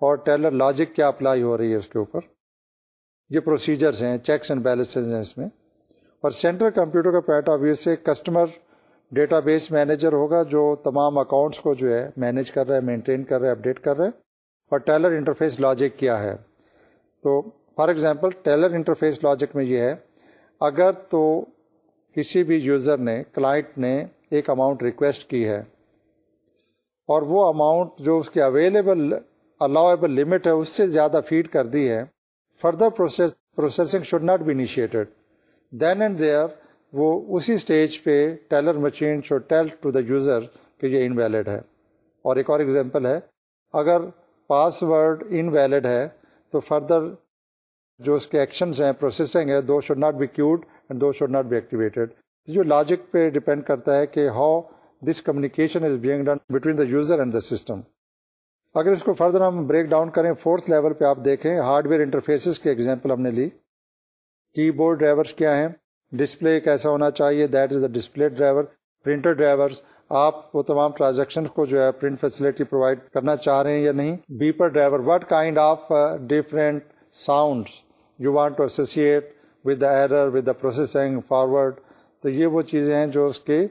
Speaker 1: اور ٹیلر لاجک کیا اپلائی ہو رہی ہے اس کے اوپر یہ پروسیجرز ہیں چیکس اینڈ بیلنسز ہیں اس میں اور سینٹر کمپیوٹر کا پوائنٹ آف ویو سے کسٹمر ڈیٹا بیس مینیجر ہوگا جو تمام اکاؤنٹس کو جو ہے مینیج کر رہا ہے مینٹین کر رہا ہے اپڈیٹ کر رہا ہے اور ٹیلر انٹرفیس لاجک کیا ہے تو for example teller interface logic میں یہ ہے اگر تو کسی بھی یوزر نے کلائنٹ نے ایک اماؤنٹ ریکویسٹ کی ہے اور وہ اماؤنٹ جو اس کی اویلیبل الاویبل لمٹ ہے اس سے زیادہ فیڈ کر دی ہے further process processing should not be initiated then and there وہ اسی اسٹیج پہ teller machine show tell to the user کہ یہ انویلڈ ہے اور ایک اور ایگزامپل ہے اگر پاس ورڈ انویلڈ ہے تو فردر جو اس کے ایکشنز ہیں پروسیسنگ ہے do should not be queued and do should not be activated جو لاجک پہ ڈپینڈ کرتا ہے کہ how this communication is being done between the user and the system اگر اس کو فردر ہم بریک ڈاؤن کریں فورتھ لیول پہ آپ دیکھیں ہارڈ ویئر انٹرفیسز کی ایگزامپل ہم نے لی کی بورڈ ڈرائیورس کیا ہیں ڈسپلے کیسا ہونا چاہیے that is a display driver printer driver آپ وہ تمام ٹرانزیکشن کو جو ہے پرنٹ فیسلٹی پرووائڈ کرنا چاہ رہے ہیں یا نہیں beeper driver what kind of different sounds you want to associate with the error with the processing forward تو یہ وہ چیزیں ہیں جو اس کے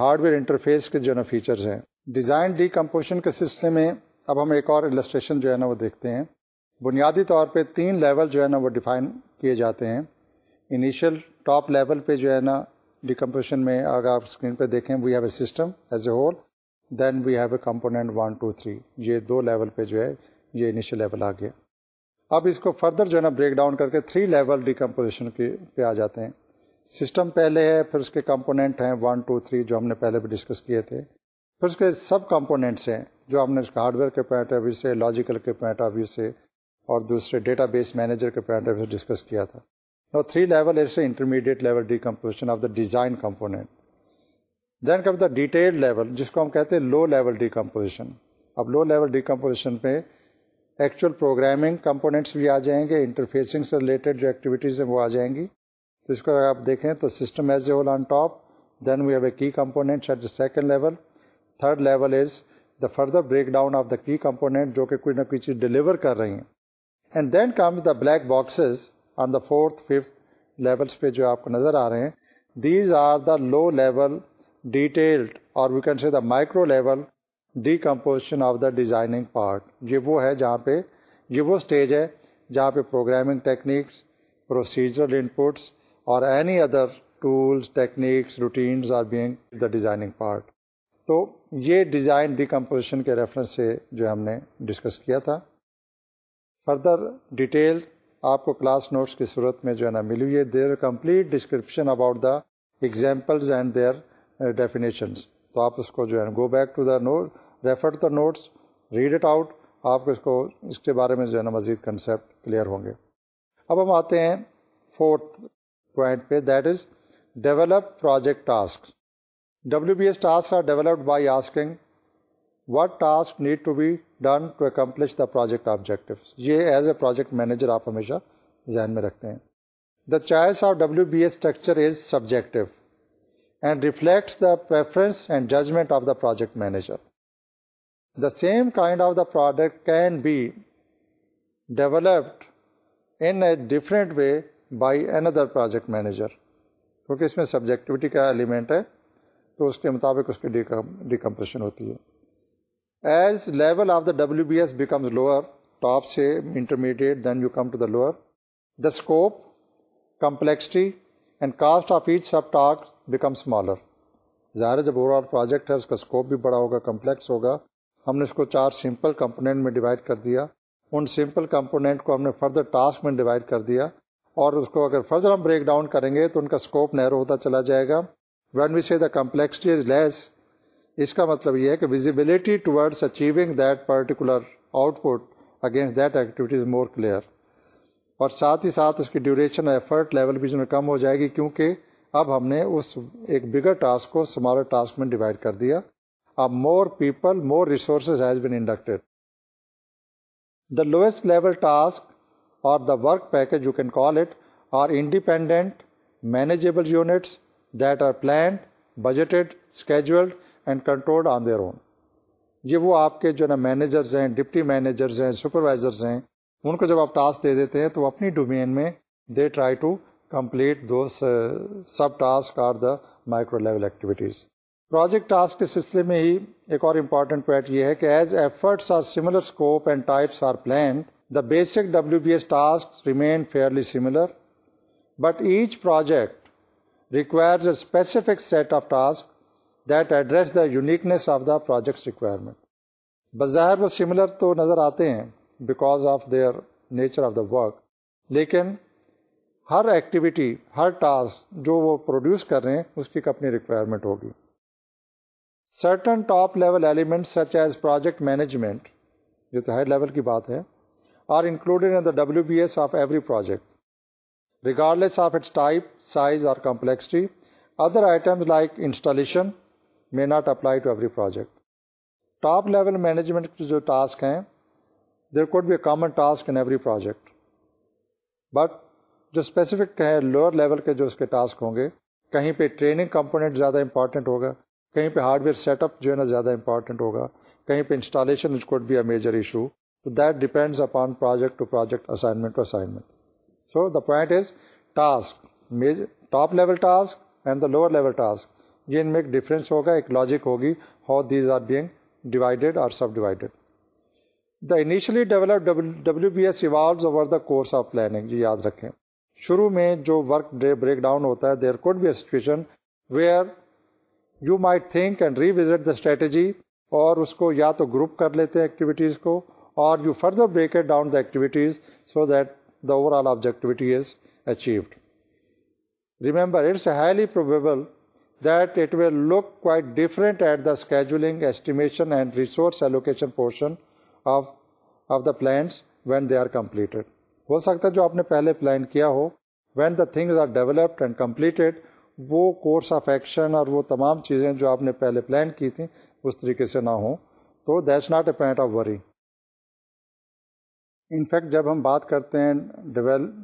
Speaker 1: ہارڈ ویئر انٹرفیس کے جو ہے نا فیچرس ہیں ڈیزائن ڈی کمپوزیشن کے سسٹم میں اب ہم ایک اور السٹریشن جو ہے نا وہ دیکھتے ہیں بنیادی طور پہ تین لیول جو ہے نا وہ ڈیفائن کیے جاتے ہیں انیشیل ٹاپ لیول پہ جو ہے نا ڈیکمپوزیشن میں اگر آپ اسکرین پہ دیکھیں we have a system as a whole then we have a component one two three یہ دو لیول پہ جو ہے یہ انیشیل لیول آ گیا اب اس کو فردر جو ہے نا بریک ڈاؤن کر کے تھری لیول ڈیکمپوزیشن کے پہ آ جاتے ہیں سسٹم پہلے ہے پھر اس کے کمپوننٹ ہیں ون ٹو تھری جو ہم نے پہلے بھی ڈسکس کیے تھے پھر اس کے سب کمپوننٹس ہیں جو ہم نے اس کے ہارڈ ویئر کے پوائنٹ آف ویو سے لاجیکل کے پوائنٹ آف ویو سے اور دوسرے ڈیٹا بیس مینیجر کے پوائنٹ آف ویو سے ڈسکس کیا تھا اور three level intermediate level decomposition of the design component then comes the detailed level جس کو ہم کہتے ہیں لو لیول ڈیکمپوزیشن اب لو لیول ڈیکمپوزیشن پہ ایکچوئل پروگرامنگ کمپونیٹس بھی آ جائیں گے انٹرفیسنگ سے ریلیٹڈ جو ایکٹیویٹیز ہیں وہ آ جائیں گی اس کو اگر آپ دیکھیں تو system as a all on top then view a key components at second level third level is the further break down of the key component جو کہ کوئی نہ کوئی چیز ڈلیور کر رہی ہیں and then comes the black boxes on the fourth fifth levels پہ جو آپ کو نظر آ رہے ہیں these are the low level detailed اور we can see the micro level decomposition of the designing part یہ وہ ہے جہاں پہ یہ وہ اسٹیج ہے جہاں پہ پروگرامنگ ٹیکنیکس پروسیجرل انپوٹس اور any other tools techniques routines are being the designing part تو یہ ڈیزائن ڈیکمپوزیشن کے ریفرنس سے جو ہم نے ڈسکس کیا تھا فردر ڈیٹیل آپ کو کلاس نوٹس کی صورت میں جو ہے نا ملی ہوئی ہے their complete description about the examples and their definitions تو آپ اس کو جو ہے نا go back to the note refer the notes read it out آپ کو اس کو اس کے بارے میں جو ہے نا مزید کنسیپٹ کلیئر ہوں گے اب ہم آتے ہیں فورتھ پوائنٹ پہ that is develop project task W B S task are developed by asking what task need to be done to accomplish the project objective یہ ایز اے پروجیکٹ مینیجر آپ ہمیشہ ذہن میں رکھتے ہیں the choice of W B S structure is subjective and reflects the preference and judgement of the project manager the same kind of the product can be developed in a different way by another project manager کیونکہ اس میں subjectivity کا element ہے تو اس کے مطابق اس کی ڈیکمپریشن ہوتی ہے as level of the W B S becomes lower top سے intermediate then you come to the lower the scope complexity and cost of each sub task become smaller ظاہر جب اوور آل پروجیکٹ ہے اس کا scope بھی بڑا ہوگا complex ہوگا ہم نے اس کو چار سمپل کمپوننٹ میں ڈیوائڈ کر دیا ان سمپل کمپوننٹ کو ہم نے فردر ٹاسک میں ڈیوائڈ کر دیا اور اس کو اگر فردر ہم بریک ڈاؤن کریں گے تو ان کا اسکوپ نیرو ہوتا چلا جائے گا when we see the complexity is less اس کا مطلب یہ ہے کہ visibility towards achieving that particular output against that activity more clear اور ساتھ ہی ساتھ اس کی ڈیوریشن ایفرٹ لیول بھی میں کم ہو جائے گی کیونکہ اب ہم نے اس ایک بگر ٹاسک کو اسمالر ٹاسک میں ڈیوائڈ کر دیا اب more people more resources has been inducted the lowest level task اور the work package you can call it are independent manageable units that are planned budgeted scheduled and control on their own یہ وہ آپ کے جو نا managers ہیں deputy managers ہیں supervisors ہیں ان کو جب آپ ٹاسک دے دیتے ہیں تو اپنی ڈومین میں they try to complete do sub task are the micro level activities project task کے سلسلے میں ہی ایک اور امپورٹنٹ پوائنٹ یہ ہے کہ as efforts are similar scope and types are the basic W B S task remain fairly similar but each project requires a specific set of task that address the uniqueness of the projects requirement بظاہر وہ similar تو نظر آتے ہیں because of their nature of the work لیکن ہر activity ہر task جو وہ پروڈیوس کر رہے ہیں اس کی اپنی ریکوائرمنٹ ہوگی certain top level element such as project management جو تو ہائی لیول کی بات ہے are included in the W B S of every project regardless of its type size اور complexity other items like installation may not apply to every project top level management کے جو task ہیں there could be a common task in every project but جو specific ہیں lower level کے جو اس کے ٹاسک ہوں گے کہیں پہ ٹریننگ کمپوننٹ زیادہ امپارٹنٹ ہوگا کہیں پہ ہارڈ ویئر سیٹ اپ جو ہے نا زیادہ امپارٹنٹ ہوگا کہیں پہ installation could be a major issue تو that depends upon project to project assignment to assignment so the point is task major top level task and the lower level task یہ ان میں ایک ڈفرینس ہوگا ایک لاجک ہوگی how these are being divided اور subdivided the initially develop W B S evolves over the course of planning یاد رکھیں شروع میں جو ورک ڈے بریک ڈاؤن ہوتا ہے there could be a situation where you may think and revisit the strategy اور اس کو یا تو گروپ کر لیتے ہیں ایکٹیویٹیز کو اور you further break it down the activities so that the overall objectivity is achieved remember it's highly probable that it will look quite different at the scheduling, estimation and resource allocation portion of, of the plans when they are completed. ہو سکتا ہے جو آپ نے پہلے plan کیا ہو when the things are developed and completed وہ course of action اور وہ تمام چیزیں جو آپ نے پہلے پلان کی تھیں اس طریقے سے نہ ہوں تو that's not a point of worry in fact جب ہم بات کرتے ہیں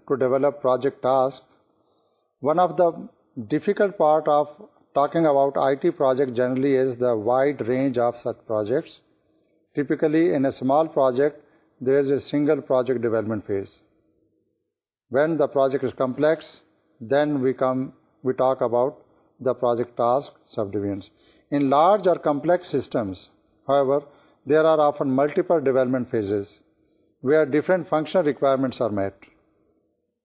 Speaker 1: to develop project task one of the difficult part of Talking about IT project generally is the wide range of such projects. Typically, in a small project, there is a single project development phase. When the project is complex, then we talk about the project task subdivisions. In large or complex systems, however, there are often multiple development phases where different functional requirements are met.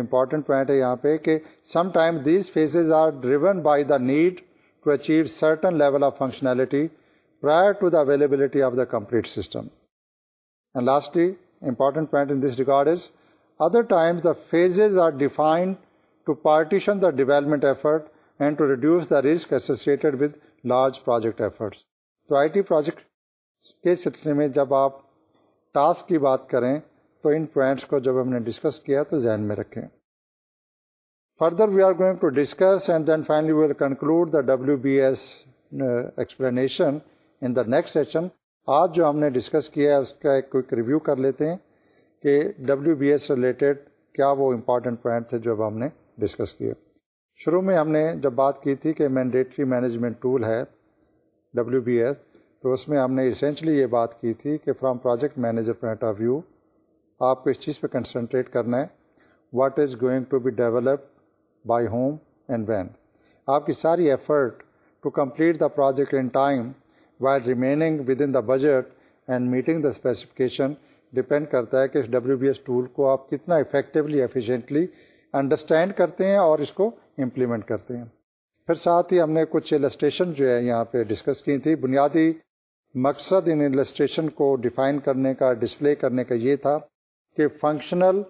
Speaker 1: Important point ہے یہاں پہ کہ some times these phases are driven by the need to achieve certain level of functionality prior to the availability of the complete system and lastly important point in this record is other times the phases are defined to partition the development effort and to reduce the risk associated with large project efforts تو I T project کے سلسلے میں جب آپ task کی بات کریں تو ان پوائنٹس کو جب ہم نے ڈسکس کیا تو ذہن میں رکھیں further we are going to discuss and then finally conclude the W B S explanation in the next session آج جو ہم نے ڈسکس کیا ہے اس کا ایک کوئک ریویو کر لیتے ہیں کہ ڈبلو بی ایس ریلیٹڈ کیا وہ امپورٹنٹ پوائنٹ تھے جو ہم نے ڈسکس کیا شروع میں ہم نے جب بات کی تھی کہ مینڈیٹری مینجمنٹ ٹول ہے ڈبلو بی ایس تو اس میں ہم نے اسینشلی یہ بات کی تھی کہ from project manager point of view آپ کو اس چیز پہ کنسنٹریٹ کرنا ہے what is going to be develop by whom and when آپ کی ساری effort to complete the project in time while remaining within the budget and meeting the specification depend کرتا ہے کہ اس ڈبلیو بی ایس ٹول کو آپ کتنا افیکٹولی ایفیشینٹلی انڈرسٹینڈ کرتے ہیں اور اس کو امپلیمنٹ کرتے ہیں پھر ساتھ ہی ہم نے کچھ جو ہے یہاں پہ ڈسکس کی تھی بنیادی مقصد ان السٹریشن کو ڈیفائن کرنے کا ڈسپلے کرنے کا یہ تھا کہ فنکشنل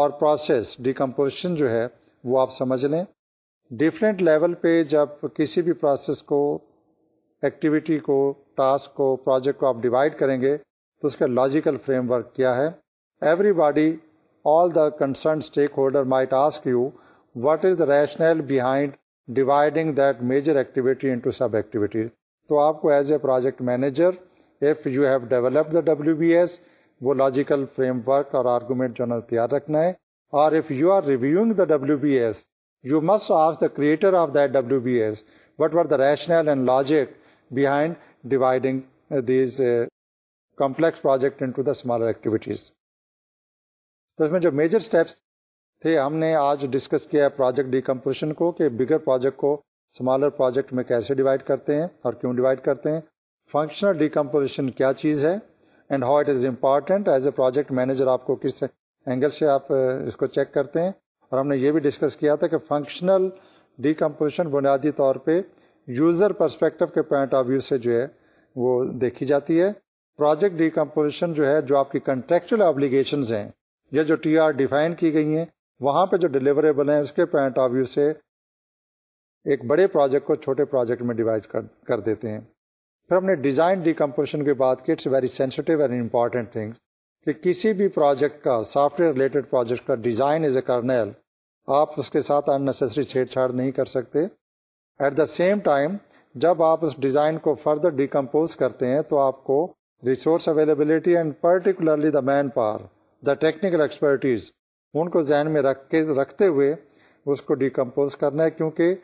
Speaker 1: اور پروسیس ڈیکمپوزیشن جو ہے وہ آپ سمجھ لیں ڈفرینٹ لیول پہ جب کسی بھی پروسیس کو ایکٹیویٹی کو ٹاسک کو پروجیکٹ کو آپ ڈیوائڈ کریں گے تو اس کا لاجیکل فریم ورک کیا ہے everybody all the concern stakeholder my task you what is the rational behind dividing that major activity into sub activity تو آپ کو as a project manager if you have developed the W B S وہ logical framework اور argument جو ہے تیار رکھنا ہے اور if you are reviewing the W B S you must ask the creator of that W B S what are the rational and logic behind dividing these complex project the smaller activities تو اس میں جو major steps تھے ہم نے آج discuss کیا ہے پروجیکٹ ڈیکمپوزیشن کو کہ بگر پروجیکٹ کو اسمالر پروجیکٹ میں کیسے ڈیوائڈ کرتے ہیں اور کیوں ڈیوائڈ کرتے ہیں فنکشنل ڈیکمپوزیشن کیا چیز ہے and how it is important as a project manager آپ کو کس اینگل سے آپ اس کو چیک کرتے ہیں اور ہم نے یہ بھی ڈسکس کیا تھا کہ فنکشنل ڈیکمپوزیشن بنیادی طور پہ یوزر پرسپیکٹو کے پوائنٹ آف ویو سے جو ہے وہ دیکھی جاتی ہے پروجیکٹ ڈیکمپوزیشن جو ہے جو آپ کی کنٹریکچل ابلیگیشنز ہیں یا جو ٹی آر ڈیفائن کی گئی ہیں وہاں پہ جو ڈیلیوریبل ہیں اس کے پوائنٹ آف ویو سے ایک بڑے پروجیکٹ کو چھوٹے پروجیکٹ میں ڈیوائڈ کر دیتے ہیں پھر ہم نے ڈیزائن ڈیکمپوزیشن کی بات کی it's very sensitive and important thing کہ کسی بھی پروجیکٹ کا سافٹ ویئر ریلیٹڈ پروجیکٹ کا ڈیزائن از اے کرنیل آپ اس کے ساتھ انسری چھیڑ چھاڑ نہیں کر سکتے ایٹ دا سیم ٹائم جب آپ اس ڈیزائن کو فردر ڈیکمپوز کرتے ہیں تو آپ کو resource availability and particularly the manpower the technical expertise ان کو ذہن میں رکھ کے رکھتے ہوئے اس کو ڈیکمپوز کرنا ہے کیونکہ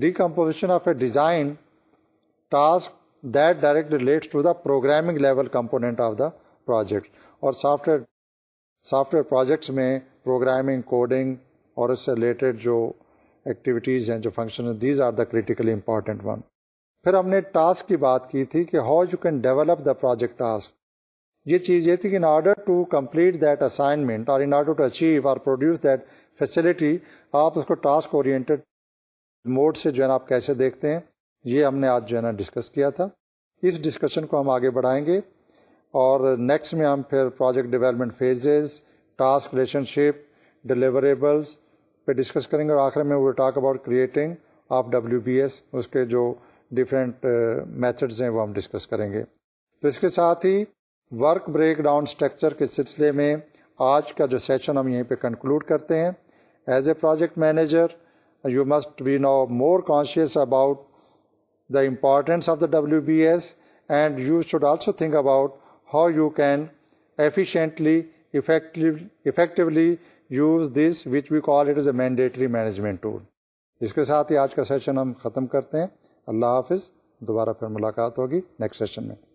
Speaker 1: decomposition of a design task that direct relates to the programming level component of the project اور software software projects میں پروگرامنگ کوڈنگ اور اس سے ریلیٹڈ جو ایکٹیویٹیز ہیں جو function these are the critically important one پھر ہم نے ٹاسک کی بات کی تھی کہ how you can develop the project task یہ چیز یہ تھی کہ in order to complete that assignment اور ان آرڈر ٹو اچیو اور پروڈیوس دیٹ فیسلٹی آپ اس کو ٹاسک اورینٹیڈ موڈ سے جو ہے آپ کیسے دیکھتے ہیں یہ ہم نے آج جو ہے نا ڈسکس کیا تھا اس ڈسکشن کو ہم آگے بڑھائیں گے اور نیکسٹ میں ہم پھر project development phases task relationship deliverables پہ ڈسکس کریں گے اور آخر میں وہ talk about creating of W B S اس کے جو ڈفرینٹ میتھڈز uh, ہیں وہ ہم ڈسکس کریں گے تو اس کے ساتھ ہی ورک بریک ڈاؤن اسٹرکچر کے سلسلے میں آج کا جو سیشن ہم یہیں پہ کنکلوڈ کرتے ہیں as a project manager you must be now more conscious about the importance of the WBS B S and you should also think about how you can efficiently use effectively use this which we call it is a mandatory management tool اس کے ساتھ ہی آج کا session ہم ختم کرتے ہیں اللہ حافظ دوبارہ پھر ملاقات ہوگی نیکسٹ سیشن میں